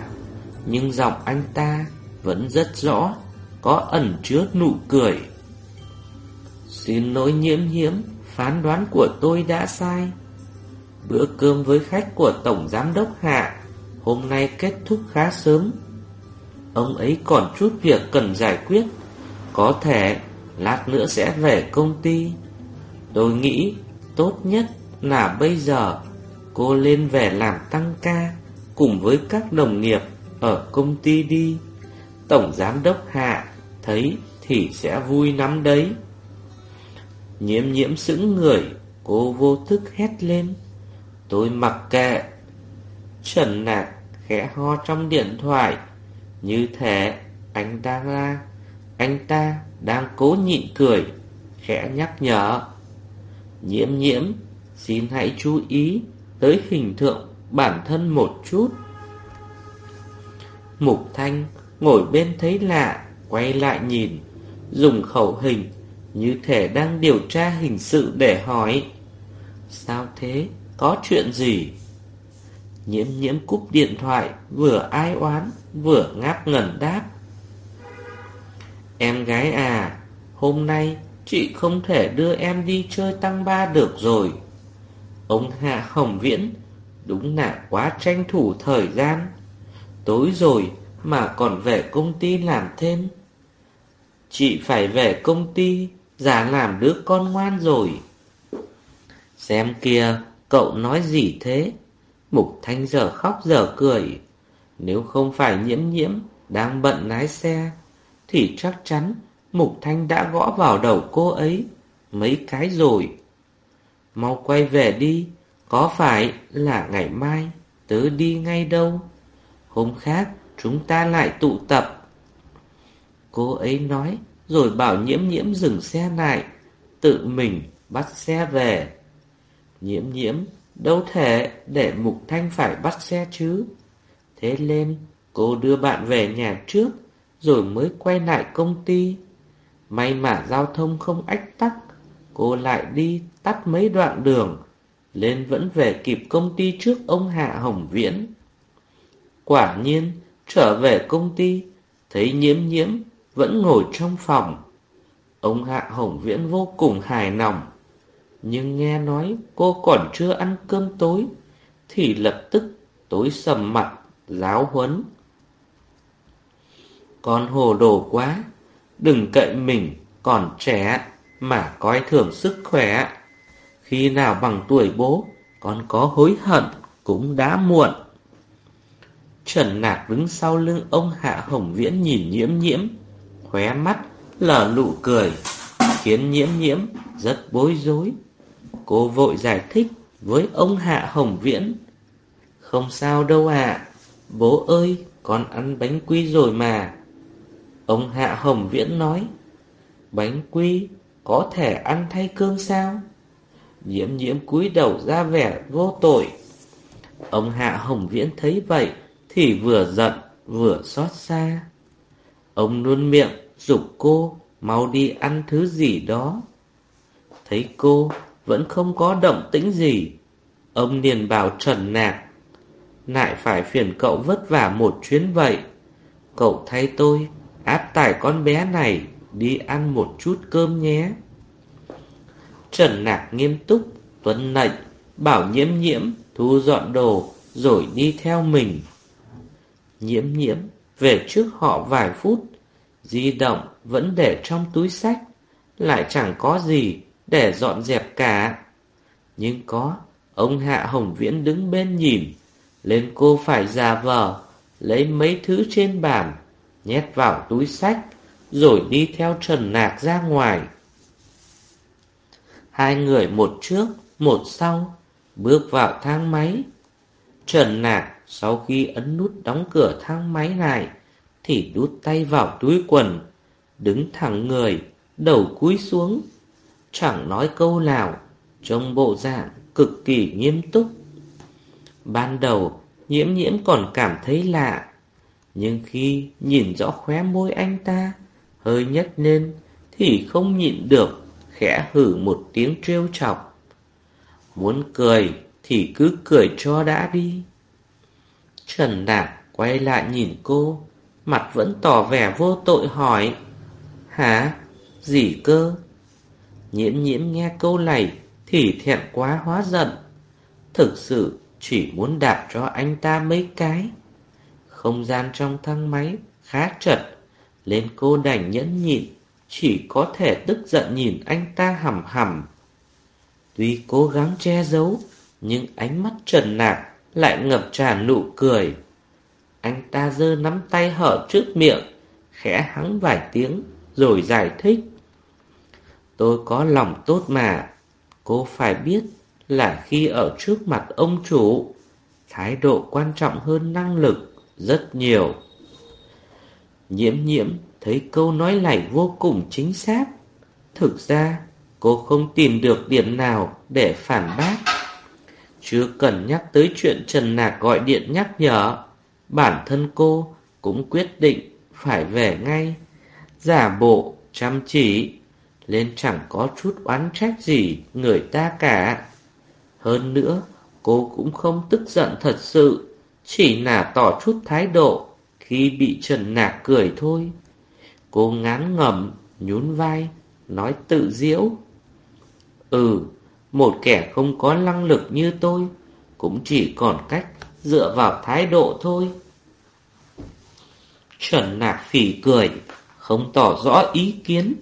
Nhưng giọng anh ta vẫn rất rõ, Có ẩn chứa nụ cười. Xin lỗi nhiễm nhiễm, Phán đoán của tôi đã sai. Bữa cơm với khách của Tổng Giám Đốc Hạ, Hôm nay kết thúc khá sớm. Ông ấy còn chút việc cần giải quyết. Có thể lát nữa sẽ về công ty. Tôi nghĩ tốt nhất là bây giờ cô lên về làm tăng ca Cùng với các đồng nghiệp ở công ty đi. Tổng Giám Đốc Hạ thấy thì sẽ vui lắm đấy. Nhiễm nhiễm sững người, Cô vô thức hét lên. Tôi mặc kệ. Trần Nạc khẽ ho trong điện thoại. Như thế, anh đang la Anh ta đang cố nhịn cười, Khẽ nhắc nhở Nhiễm nhiễm, Xin hãy chú ý Tới hình tượng bản thân một chút Mục Thanh ngồi bên thấy lạ, Quay lại nhìn Dùng khẩu hình Như thể đang điều tra hình sự để hỏi, Sao thế? Có chuyện gì? Nhiễm nhiễm cúp điện thoại, Vừa ai oán, Vừa ngáp ngẩn đáp. Em gái à Hôm nay chị không thể đưa em đi chơi tăng ba được rồi. Ông Hạ Hồng Viễn, Đúng là quá tranh thủ thời gian. Tối rồi mà còn về công ty làm thêm. Chị phải về công ty Giả làm đứa con ngoan rồi. Xem kìa Cậu nói gì thế? Mục Thanh giờ khóc giờ cười. Nếu không phải nhiễm nhiễm, Đang bận lái xe, Thì chắc chắn Mục Thanh đã gõ vào đầu cô ấy Mấy cái rồi. Mau quay về đi, Có phải là ngày mai Tớ đi ngay đâu? Hôm khác chúng ta lại tụ tập. Cô ấy nói, Rồi bảo nhiễm nhiễm dừng xe lại, Tự mình bắt xe về. Nhiễm nhiễm Đâu thể để Mục Thanh phải bắt xe chứ? Thế nên cô đưa bạn về nhà trước, Rồi mới quay lại công ty. May mà giao thông không ách tắc, Cô lại đi tắt mấy đoạn đường Lên vẫn về kịp công ty trước ông Hạ Hồng Viễn. Quả nhiên, trở về công ty, Thấy nhiễm nhiễm vẫn ngồi trong phòng. Ông Hạ Hồng Viễn vô cùng hài lòng. Nhưng nghe nói cô còn chưa ăn cơm tối Thì lập tức tối sầm mặt giáo huấn Con hồ đồ quá Đừng cậy mình còn trẻ mà coi thường sức khỏe. Khi nào bằng tuổi bố, con có hối hận cũng đã muộn. Trần Nạc đứng sau lưng ông Hạ Hồng Viễn nhìn nhiễm nhiễm, khóe mắt lở nụ cười, khiến nhiễm nhiễm rất bối rối. Cô vội giải thích với ông Hạ Hồng Viễn. Không sao đâu ạ, bố ơi, con ăn bánh quy rồi mà. Ông Hạ Hồng Viễn nói, bánh quy có thể ăn thay cơm sao? Nhiễm nhiễm cúi đầu ra vẻ vô tội. Ông Hạ Hồng Viễn thấy vậy thì vừa giận vừa xót xa. Ông luôn miệng dục cô mau đi ăn thứ gì đó. Thấy cô vẫn không có động tĩnh gì, ông liền bảo Trần Nạc. Lại phải phiền cậu vất vả một chuyến vậy. Cậu thay tôi áp tải con bé này đi ăn một chút cơm nhé. Trần Nạc nghiêm túc, tuấn lệnh, bảo nhiễm nhiễm thu dọn đồ rồi đi theo mình. Nhiễm nhiễm về trước họ vài phút, di động vẫn để trong túi sách, lại chẳng có gì để dọn dẹp cả. Nhưng có, ông Hạ Hồng Viễn đứng bên nhìn, lên cô phải già vờ, lấy mấy thứ trên bàn, nhét vào túi sách, rồi đi theo Trần Nạc ra ngoài. Hai người một trước, một sau, bước vào thang máy. Trần Nạc sau khi ấn nút đóng cửa thang máy lại, thì đút tay vào túi quần, đứng thẳng người, đầu cúi xuống, chẳng nói câu nào, trong bộ dạng cực kỳ nghiêm túc. Ban đầu, nhiễm nhiễm còn cảm thấy lạ, nhưng khi nhìn rõ khóe môi anh ta, hơi nhếch lên thì không nhịn được, khẽ hử một tiếng trêu chọc. Muốn cười thì cứ cười cho đã đi. Trần Đạc quay lại nhìn cô, mặt vẫn tỏ vẻ vô tội hỏi. Hả? Gì cơ? Nhiễm nhiễm nghe câu này thì thẹn quá hóa giận. Thực sự chỉ muốn đạp cho anh ta mấy cái. Không gian trong thang máy khá chật, lên cô đành nhẫn nhịn, chỉ có thể tức giận nhìn anh ta hầm hầm. Tuy cố gắng che giấu, nhưng ánh mắt trần nạc lại ngập tràn nụ cười. Anh ta giơ nắm tay hở trước miệng, khẽ hắng vài tiếng, rồi giải thích. Tôi có lòng tốt mà, cô phải biết là khi ở trước mặt ông chủ, thái độ quan trọng hơn năng lực rất nhiều. Nhiễm nhiễm thấy câu nói này vô cùng chính xác. Thực ra, cô không tìm được điểm nào để phản bác. Chưa cần nhắc tới chuyện Trần Nạc gọi điện nhắc nhở, bản thân cô cũng quyết định phải về ngay. Giả bộ, chăm chỉ, lên chẳng có chút oán trách gì người ta cả. Hơn nữa, cô cũng không tức giận thật sự, chỉ là tỏ chút thái độ khi bị Trần Nạc cười thôi. Cô ngán ngẩm, nhún vai, nói tự diễu. Ừ, một kẻ không có năng lực như tôi, cũng chỉ còn cách dựa vào thái độ thôi. Trần Nạc phỉ cười, không tỏ rõ ý kiến.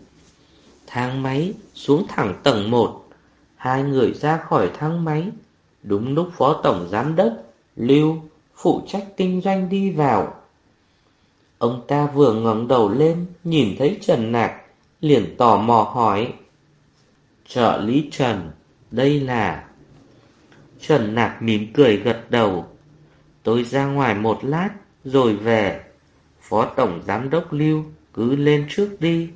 Thang máy xuống thẳng tầng 1, hai người ra khỏi thang máy. Đúng lúc Phó Tổng Giám đốc Lưu phụ trách kinh doanh đi vào. Ông ta vừa ngẩng đầu lên, nhìn thấy Trần Nạc, liền tò mò hỏi. Trợ lý Trần, đây là... Trần Nạc mỉm cười gật đầu. Tôi ra ngoài một lát, rồi về. Phó Tổng Giám đốc Lưu cứ lên trước đi.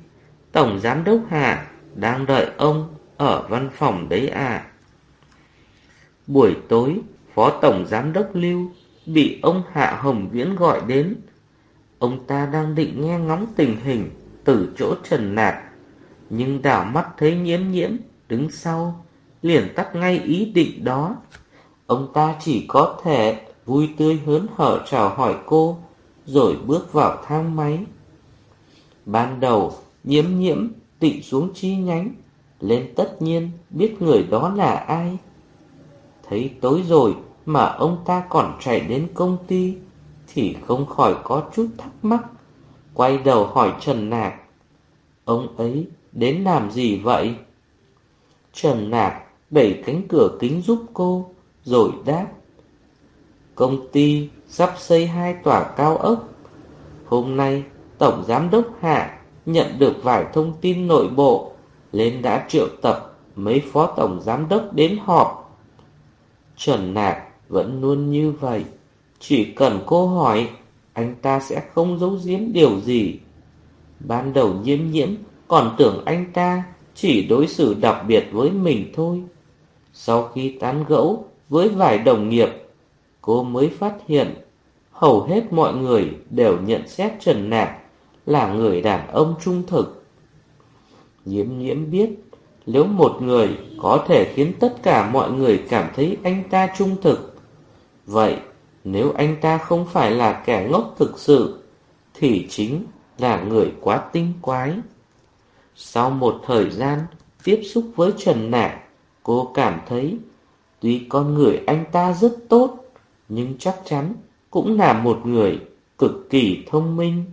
Tổng Giám đốc Hạ đang đợi ông ở văn phòng đấy à. Buổi tối, Phó Tổng Giám đốc Lưu bị ông Hạ Hồng Viễn gọi đến Ông ta đang định nghe ngóng tình hình từ chỗ Trần nạt, nhưng đảo mắt thấy nhiễm nhiễm đứng sau, liền tắt ngay ý định đó. Ông ta chỉ có thể vui tươi hớn hở chào hỏi cô, rồi bước vào thang máy. Ban đầu, nhiễm nhiễm tị xuống chi nhánh, lên tất nhiên biết người đó là ai. Thấy tối rồi mà ông ta còn chạy đến công ty, thì không khỏi có chút thắc mắc. Quay đầu hỏi Trần Nạc, ông ấy đến làm gì vậy? Trần Nạc đẩy cánh cửa kính giúp cô, rồi đáp. Công ty sắp xây hai tòa cao ốc. Hôm nay, Tổng Giám đốc Hạ nhận được vài thông tin nội bộ, lên đã triệu tập mấy phó tổng giám đốc đến họp. Trần Nạc vẫn luôn như vậy. Chỉ cần cô hỏi, anh ta sẽ không giấu giếm điều gì. Ban đầu nhiễm nhiễm còn tưởng anh ta chỉ đối xử đặc biệt với mình thôi. Sau khi tán gẫu với vài đồng nghiệp, cô mới phát hiện hầu hết mọi người đều nhận xét Trần Nạc là người đàn ông trung thực. Nhiễm nhiễm biết nếu một người có thể khiến tất cả mọi người cảm thấy anh ta trung thực, vậy nếu anh ta không phải là kẻ ngốc thực sự, thì chính là người quá tinh quái. Sau một thời gian tiếp xúc với Trần Nạc, cô cảm thấy tuy con người anh ta rất tốt, nhưng chắc chắn cũng là một người cực kỳ thông minh.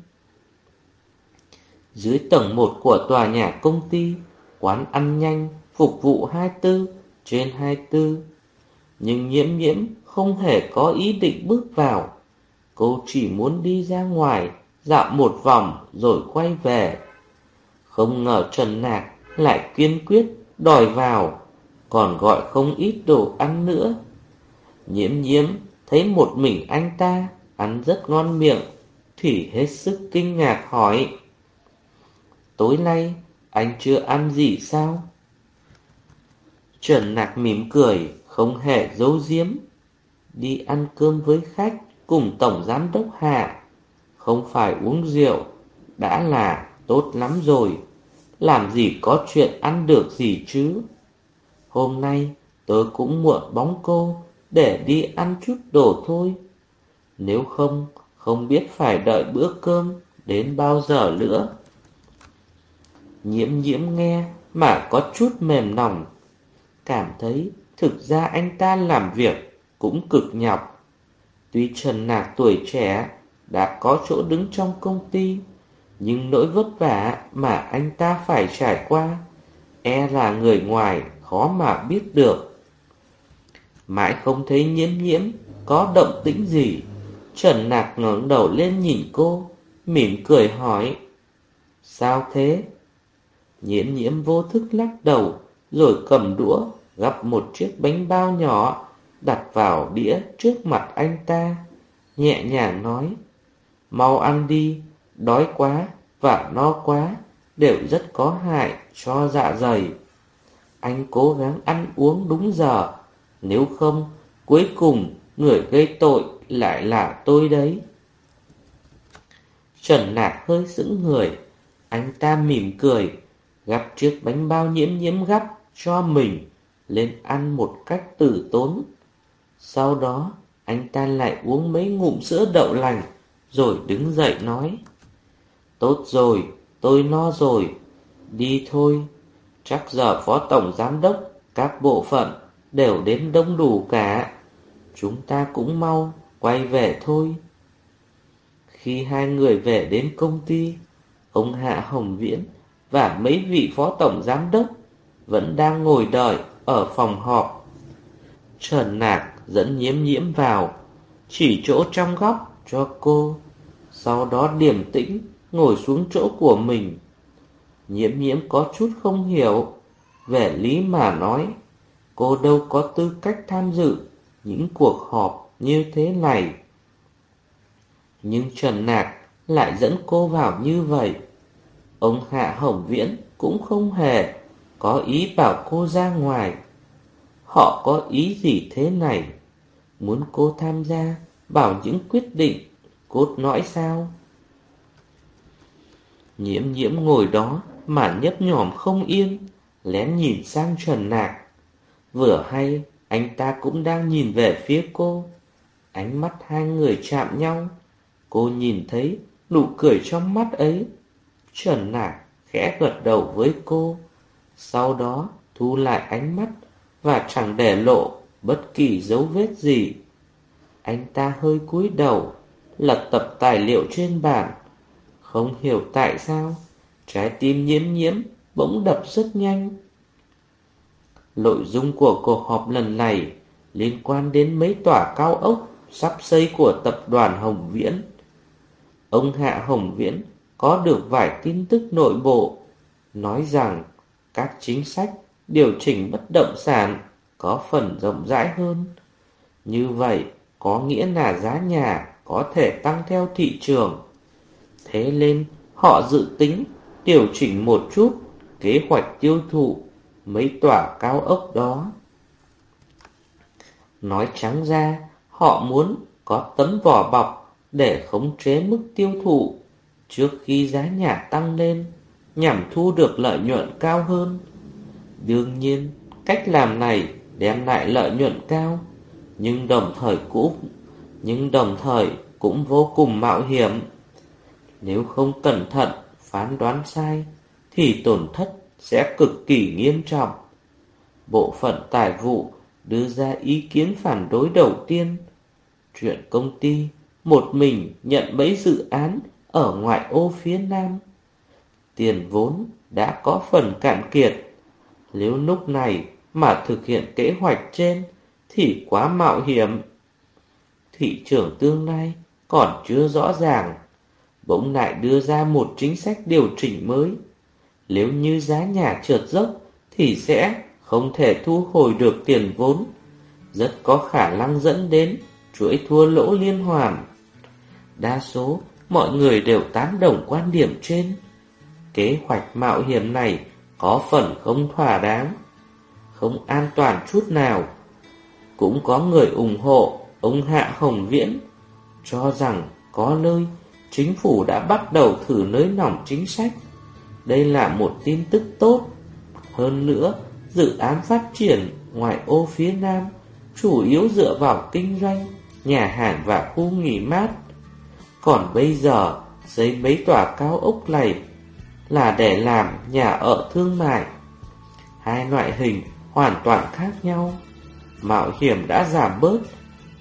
Dưới tầng 1 của tòa nhà công ty, quán ăn nhanh, phục vụ 24 trên 24. Nhưng nhiễm nhiễm không hề có ý định bước vào. Cô chỉ muốn đi ra ngoài, dạo một vòng rồi quay về. Không ngờ Trần Nạc lại kiên quyết đòi vào, còn gọi không ít đồ ăn nữa. Nhiễm nhiễm thấy một mình anh ta ăn rất ngon miệng, thì hết sức kinh ngạc hỏi. Tối nay anh chưa ăn gì sao? Trần Nạc mỉm cười, không hề giấu giếm đi ăn cơm với khách cùng Tổng Giám đốc Hạ. Không phải uống rượu, đã là tốt lắm rồi. Làm gì có chuyện ăn được gì chứ? Hôm nay tôi cũng muộn bóng cô để đi ăn chút đồ thôi. Nếu không, không biết phải đợi bữa cơm đến bao giờ nữa. Nhiễm nhiễm nghe mà có chút mềm lòng. Cảm thấy thực ra anh ta làm việc cũng cực nhọc. Tuy Trần Nạc tuổi trẻ đã có chỗ đứng trong công ty, nhưng nỗi vất vả mà anh ta phải trải qua, e là người ngoài khó mà biết được. Mãi không thấy nhiễm nhiễm có động tĩnh gì, Trần Nạc ngẩng đầu lên nhìn cô, mỉm cười hỏi, Sao thế? Nhiễm nhiễm vô thức lắc đầu, rồi cầm đũa, gặp một chiếc bánh bao nhỏ, đặt vào đĩa trước mặt anh ta, nhẹ nhàng nói, Mau ăn đi, đói quá và no quá đều rất có hại cho dạ dày. Anh cố gắng ăn uống đúng giờ, nếu không, cuối cùng người gây tội lại là tôi đấy. Trần Nạc hơi sững người, anh ta mỉm cười, gắp chiếc bánh bao nhiễm nhiễm gắp cho mình lên ăn một cách tử tốn. Sau đó, anh ta lại uống mấy ngụm sữa đậu lành, rồi đứng dậy nói. Tốt rồi, tôi no rồi, đi thôi. Chắc giờ phó tổng giám đốc, các bộ phận đều đến đông đủ cả. Chúng ta cũng mau quay về thôi. Khi hai người về đến công ty, ông Hạ Hồng Viễn và mấy vị phó tổng giám đốc vẫn đang ngồi đợi ở phòng họp. Trần Nạc dẫn nhiễm nhiễm vào, chỉ chỗ trong góc cho cô, sau đó điềm tĩnh ngồi xuống chỗ của mình. Nhiễm nhiễm có chút không hiểu, về lý mà nói, cô đâu có tư cách tham dự những cuộc họp như thế này. Nhưng Trần Nạc lại dẫn cô vào như vậy. Ông Hạ Hồng Viễn cũng không hề có ý bảo cô ra ngoài. Họ có ý gì thế này? Muốn cô tham gia bảo những quyết định cốt lõi sao? Nhiễm nhiễm ngồi đó mà nhấp nhòm không yên, lén nhìn sang Trần Nạc. Vừa hay, anh ta cũng đang nhìn về phía cô. Ánh mắt hai người chạm nhau. Cô nhìn thấy nụ cười trong mắt ấy. Trần lạc khẽ gật đầu với cô. Sau đó thu lại ánh mắt và chẳng để lộ bất kỳ dấu vết gì. Anh ta hơi cúi đầu, lật tập tài liệu trên bàn. Không hiểu tại sao, trái tim nhiễm nhiễm bỗng đập rất nhanh. Nội dung của cuộc họp lần này liên quan đến mấy tòa cao ốc sắp xây của tập đoàn Hồng Viễn. Ông Hạ Hồng Viễn có được vài tin tức nội bộ, nói rằng các chính sách điều chỉnh bất động sản có phần rộng rãi hơn. Như vậy có nghĩa là giá nhà có thể tăng theo thị trường. Thế nên họ dự tính điều chỉnh một chút kế hoạch tiêu thụ mấy tòa cao ốc đó. Nói trắng ra, họ muốn có tấm vỏ bọc để khống chế mức tiêu thụ trước khi giá nhà tăng lên nhằm thu được lợi nhuận cao hơn. Đương nhiên, cách làm này đem lại lợi nhuận cao, nhưng đồng thời cũng nhưng đồng thời cũng vô cùng mạo hiểm. Nếu không cẩn thận phán đoán sai thì tổn thất sẽ cực kỳ nghiêm trọng. Bộ phận tài vụ đưa ra ý kiến phản đối đầu tiên. Chuyện công ty một mình nhận mấy dự án ở ngoại ô phía Nam. Tiền vốn đã có phần cạn kiệt. Nếu lúc này mà thực hiện kế hoạch trên thì quá mạo hiểm. Thị trường tương lai còn chưa rõ ràng. Bỗng lại đưa ra một chính sách điều chỉnh mới. Nếu như giá nhà trượt dốc thì sẽ không thể thu hồi được tiền vốn. Rất có khả năng dẫn đến chuỗi thua lỗ liên hoàn. Đa số mọi người đều tán đồng quan điểm trên. Kế hoạch mạo hiểm này có phần không thỏa đáng, không an toàn chút nào. Cũng có người ủng hộ ông Hạ Hồng Viễn, cho rằng có nơi chính phủ đã bắt đầu thử nới lỏng chính sách. Đây là một tin tức tốt. Hơn nữa, dự án phát triển ngoài ô phía Nam chủ yếu dựa vào kinh doanh, nhà hàng và khu nghỉ mát. Còn bây giờ, xây mấy tòa cao ốc này là để làm nhà ở thương mại. Hai loại hình hoàn toàn khác nhau. Mạo hiểm đã giảm bớt,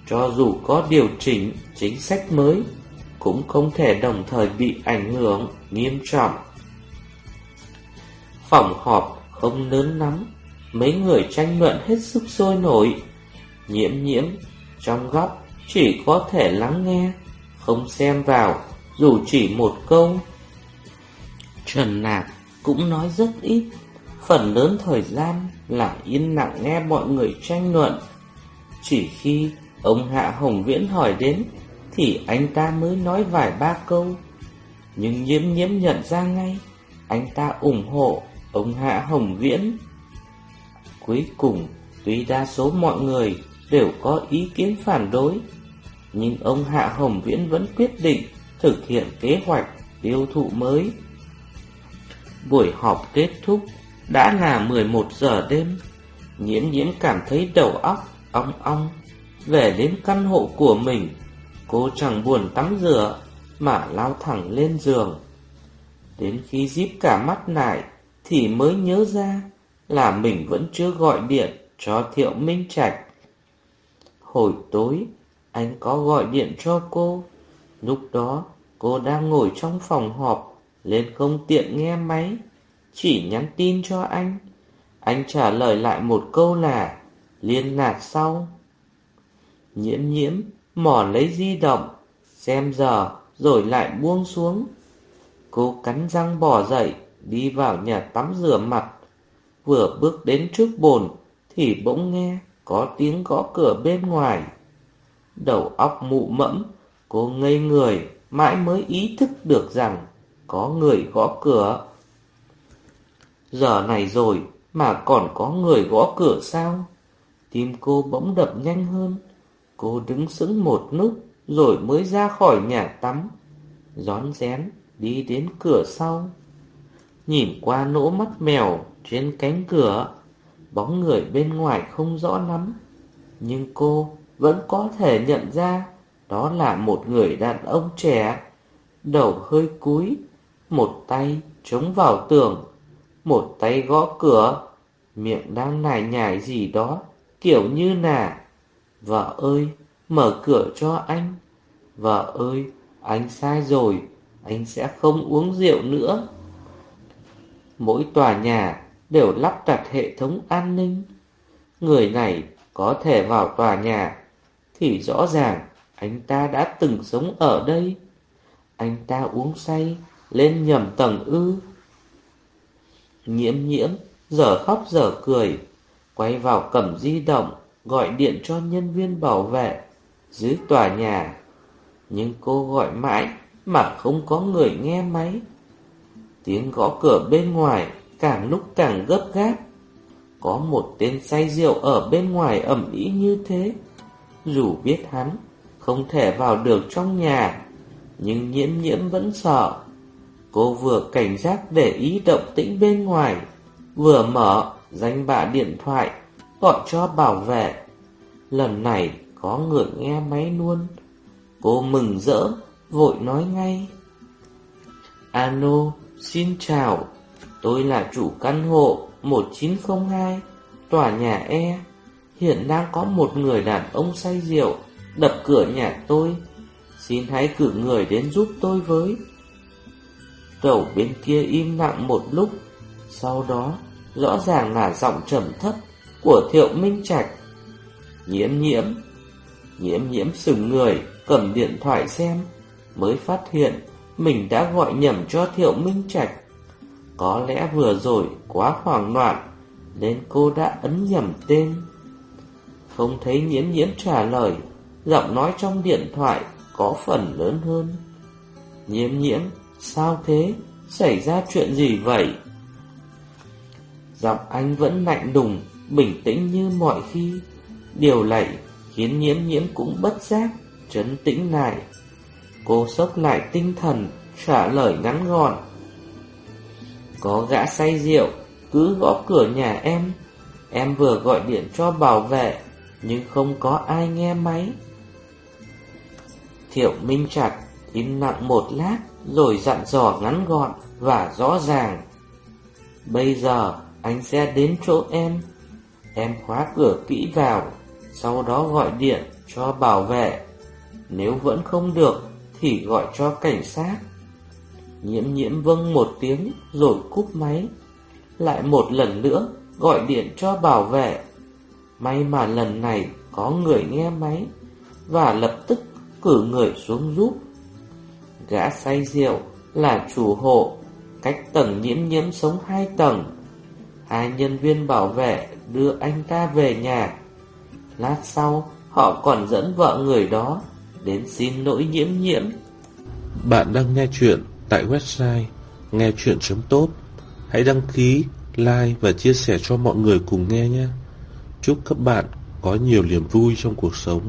cho dù có điều chỉnh chính sách mới, cũng không thể đồng thời bị ảnh hưởng nghiêm trọng. Phòng họp không lớn lắm, mấy người tranh luận hết sức sôi nổi. Nhiễm nhiễm, trong góc chỉ có thể lắng nghe, không xem vào, dù chỉ một câu. Trần Nạc cũng nói rất ít, phần lớn thời gian là yên lặng nghe mọi người tranh luận. Chỉ khi ông Hạ Hồng Viễn hỏi đến, thì anh ta mới nói vài ba câu. Nhưng nhiễm nhiễm nhận ra ngay, anh ta ủng hộ ông Hạ Hồng Viễn. Cuối cùng, tuy đa số mọi người đều có ý kiến phản đối, nhưng ông Hạ Hồng Viễn vẫn quyết định thực hiện kế hoạch tiêu thụ mới. Buổi họp kết thúc đã là 11 giờ đêm, nhiễm nhiễm cảm thấy đầu óc ong ong. Về đến căn hộ của mình, cô chẳng buồn tắm rửa mà lao thẳng lên giường. Đến khi díp cả mắt lại thì mới nhớ ra là mình vẫn chưa gọi điện cho Thiệu Minh Trạch. Hồi tối, anh có gọi điện cho cô. Lúc đó, cô đang ngồi trong phòng họp, lên không tiện nghe máy, chỉ nhắn tin cho anh. Anh trả lời lại một câu là liên lạc sau. Nhiễm nhiễm, mỏ lấy di động, xem giờ rồi lại buông xuống. Cô cắn răng bỏ dậy, đi vào nhà tắm rửa mặt. Vừa bước đến trước bồn thì bỗng nghe có tiếng gõ cửa bên ngoài. Đầu óc mụ mẫm, cô ngây người, mãi mới ý thức được rằng có người gõ cửa. Giờ này rồi mà còn có người gõ cửa sao? Tim cô bỗng đập nhanh hơn. Cô đứng sững một lúc rồi mới ra khỏi nhà tắm. Gión rén đi đến cửa sau. Nhìn qua nỗ mắt mèo trên cánh cửa, bóng người bên ngoài không rõ lắm. Nhưng cô vẫn có thể nhận ra đó là một người đàn ông trẻ, đầu hơi cúi, một tay chống vào tường, một tay gõ cửa, miệng đang nài nhải gì đó, kiểu như là Vợ ơi, mở cửa cho anh. Vợ ơi, anh sai rồi, anh sẽ không uống rượu nữa. Mỗi tòa nhà đều lắp đặt hệ thống an ninh. Người này có thể vào tòa nhà thì rõ ràng anh ta đã từng sống ở đây. Anh ta uống say, lên nhầm tầng ư. Nhiễm nhiễm, giờ khóc giờ cười, quay vào cầm di động, gọi điện cho nhân viên bảo vệ dưới tòa nhà. Nhưng cô gọi mãi mà không có người nghe máy. Tiếng gõ cửa bên ngoài càng lúc càng gấp gáp. Có một tên say rượu ở bên ngoài ẩm ý như thế. Dù biết hắn không thể vào được trong nhà, nhưng nhiễm nhiễm vẫn sợ. Cô vừa cảnh giác để ý động tĩnh bên ngoài, vừa mở danh bạ điện thoại gọi cho bảo vệ. Lần này có người nghe máy luôn. Cô mừng rỡ, vội nói ngay. Ano, xin chào. Tôi là chủ căn hộ 1902, tòa nhà E. Hiện đang có một người đàn ông say rượu đập cửa nhà tôi. Xin hãy cử người đến giúp tôi với. Đầu bên kia im lặng một lúc, sau đó rõ ràng là giọng trầm thấp của Thiệu Minh Trạch. Nhiễm nhiễm, nhiễm nhiễm sừng người, cầm điện thoại xem, mới phát hiện mình đã gọi nhầm cho Thiệu Minh Trạch. Có lẽ vừa rồi quá hoảng loạn, nên cô đã ấn nhầm tên. Không thấy nhiễm nhiễm trả lời, giọng nói trong điện thoại có phần lớn hơn. Nhiễm nhiễm, sao thế? Xảy ra chuyện gì vậy? Giọng anh vẫn lạnh đùng, bình tĩnh như mọi khi. Điều này khiến nhiễm nhiễm cũng bất giác, trấn tĩnh lại. Cô sốc lại tinh thần, trả lời ngắn gọn. Có gã say rượu, cứ gõ cửa nhà em, Em vừa gọi điện cho bảo vệ nhưng không có ai nghe máy. Thiệu Minh Trạch im lặng một lát Rồi dặn dò ngắn gọn và rõ ràng. Bây giờ anh sẽ đến chỗ em. Em khóa cửa kỹ vào, Sau đó gọi điện cho bảo vệ. Nếu vẫn không được Thì gọi cho cảnh sát. Nhiễm nhiễm vâng một tiếng Rồi cúp máy. Lại một lần nữa Gọi điện cho bảo vệ. May mà lần này có người nghe máy Và lập tức cử người xuống giúp. Gã say rượu là chủ hộ Cách tầng nhiễm nhiễm sống hai tầng. Hai nhân viên bảo vệ đưa anh ta về nhà. Lát sau họ còn dẫn vợ người đó Đến xin lỗi nhiễm nhiễm. Bạn đang nghe chuyện tại website nghe chuyện.top Hãy đăng ký, like và chia sẻ cho mọi người cùng nghe nhé. Chúc các bạn có nhiều niềm vui trong cuộc sống.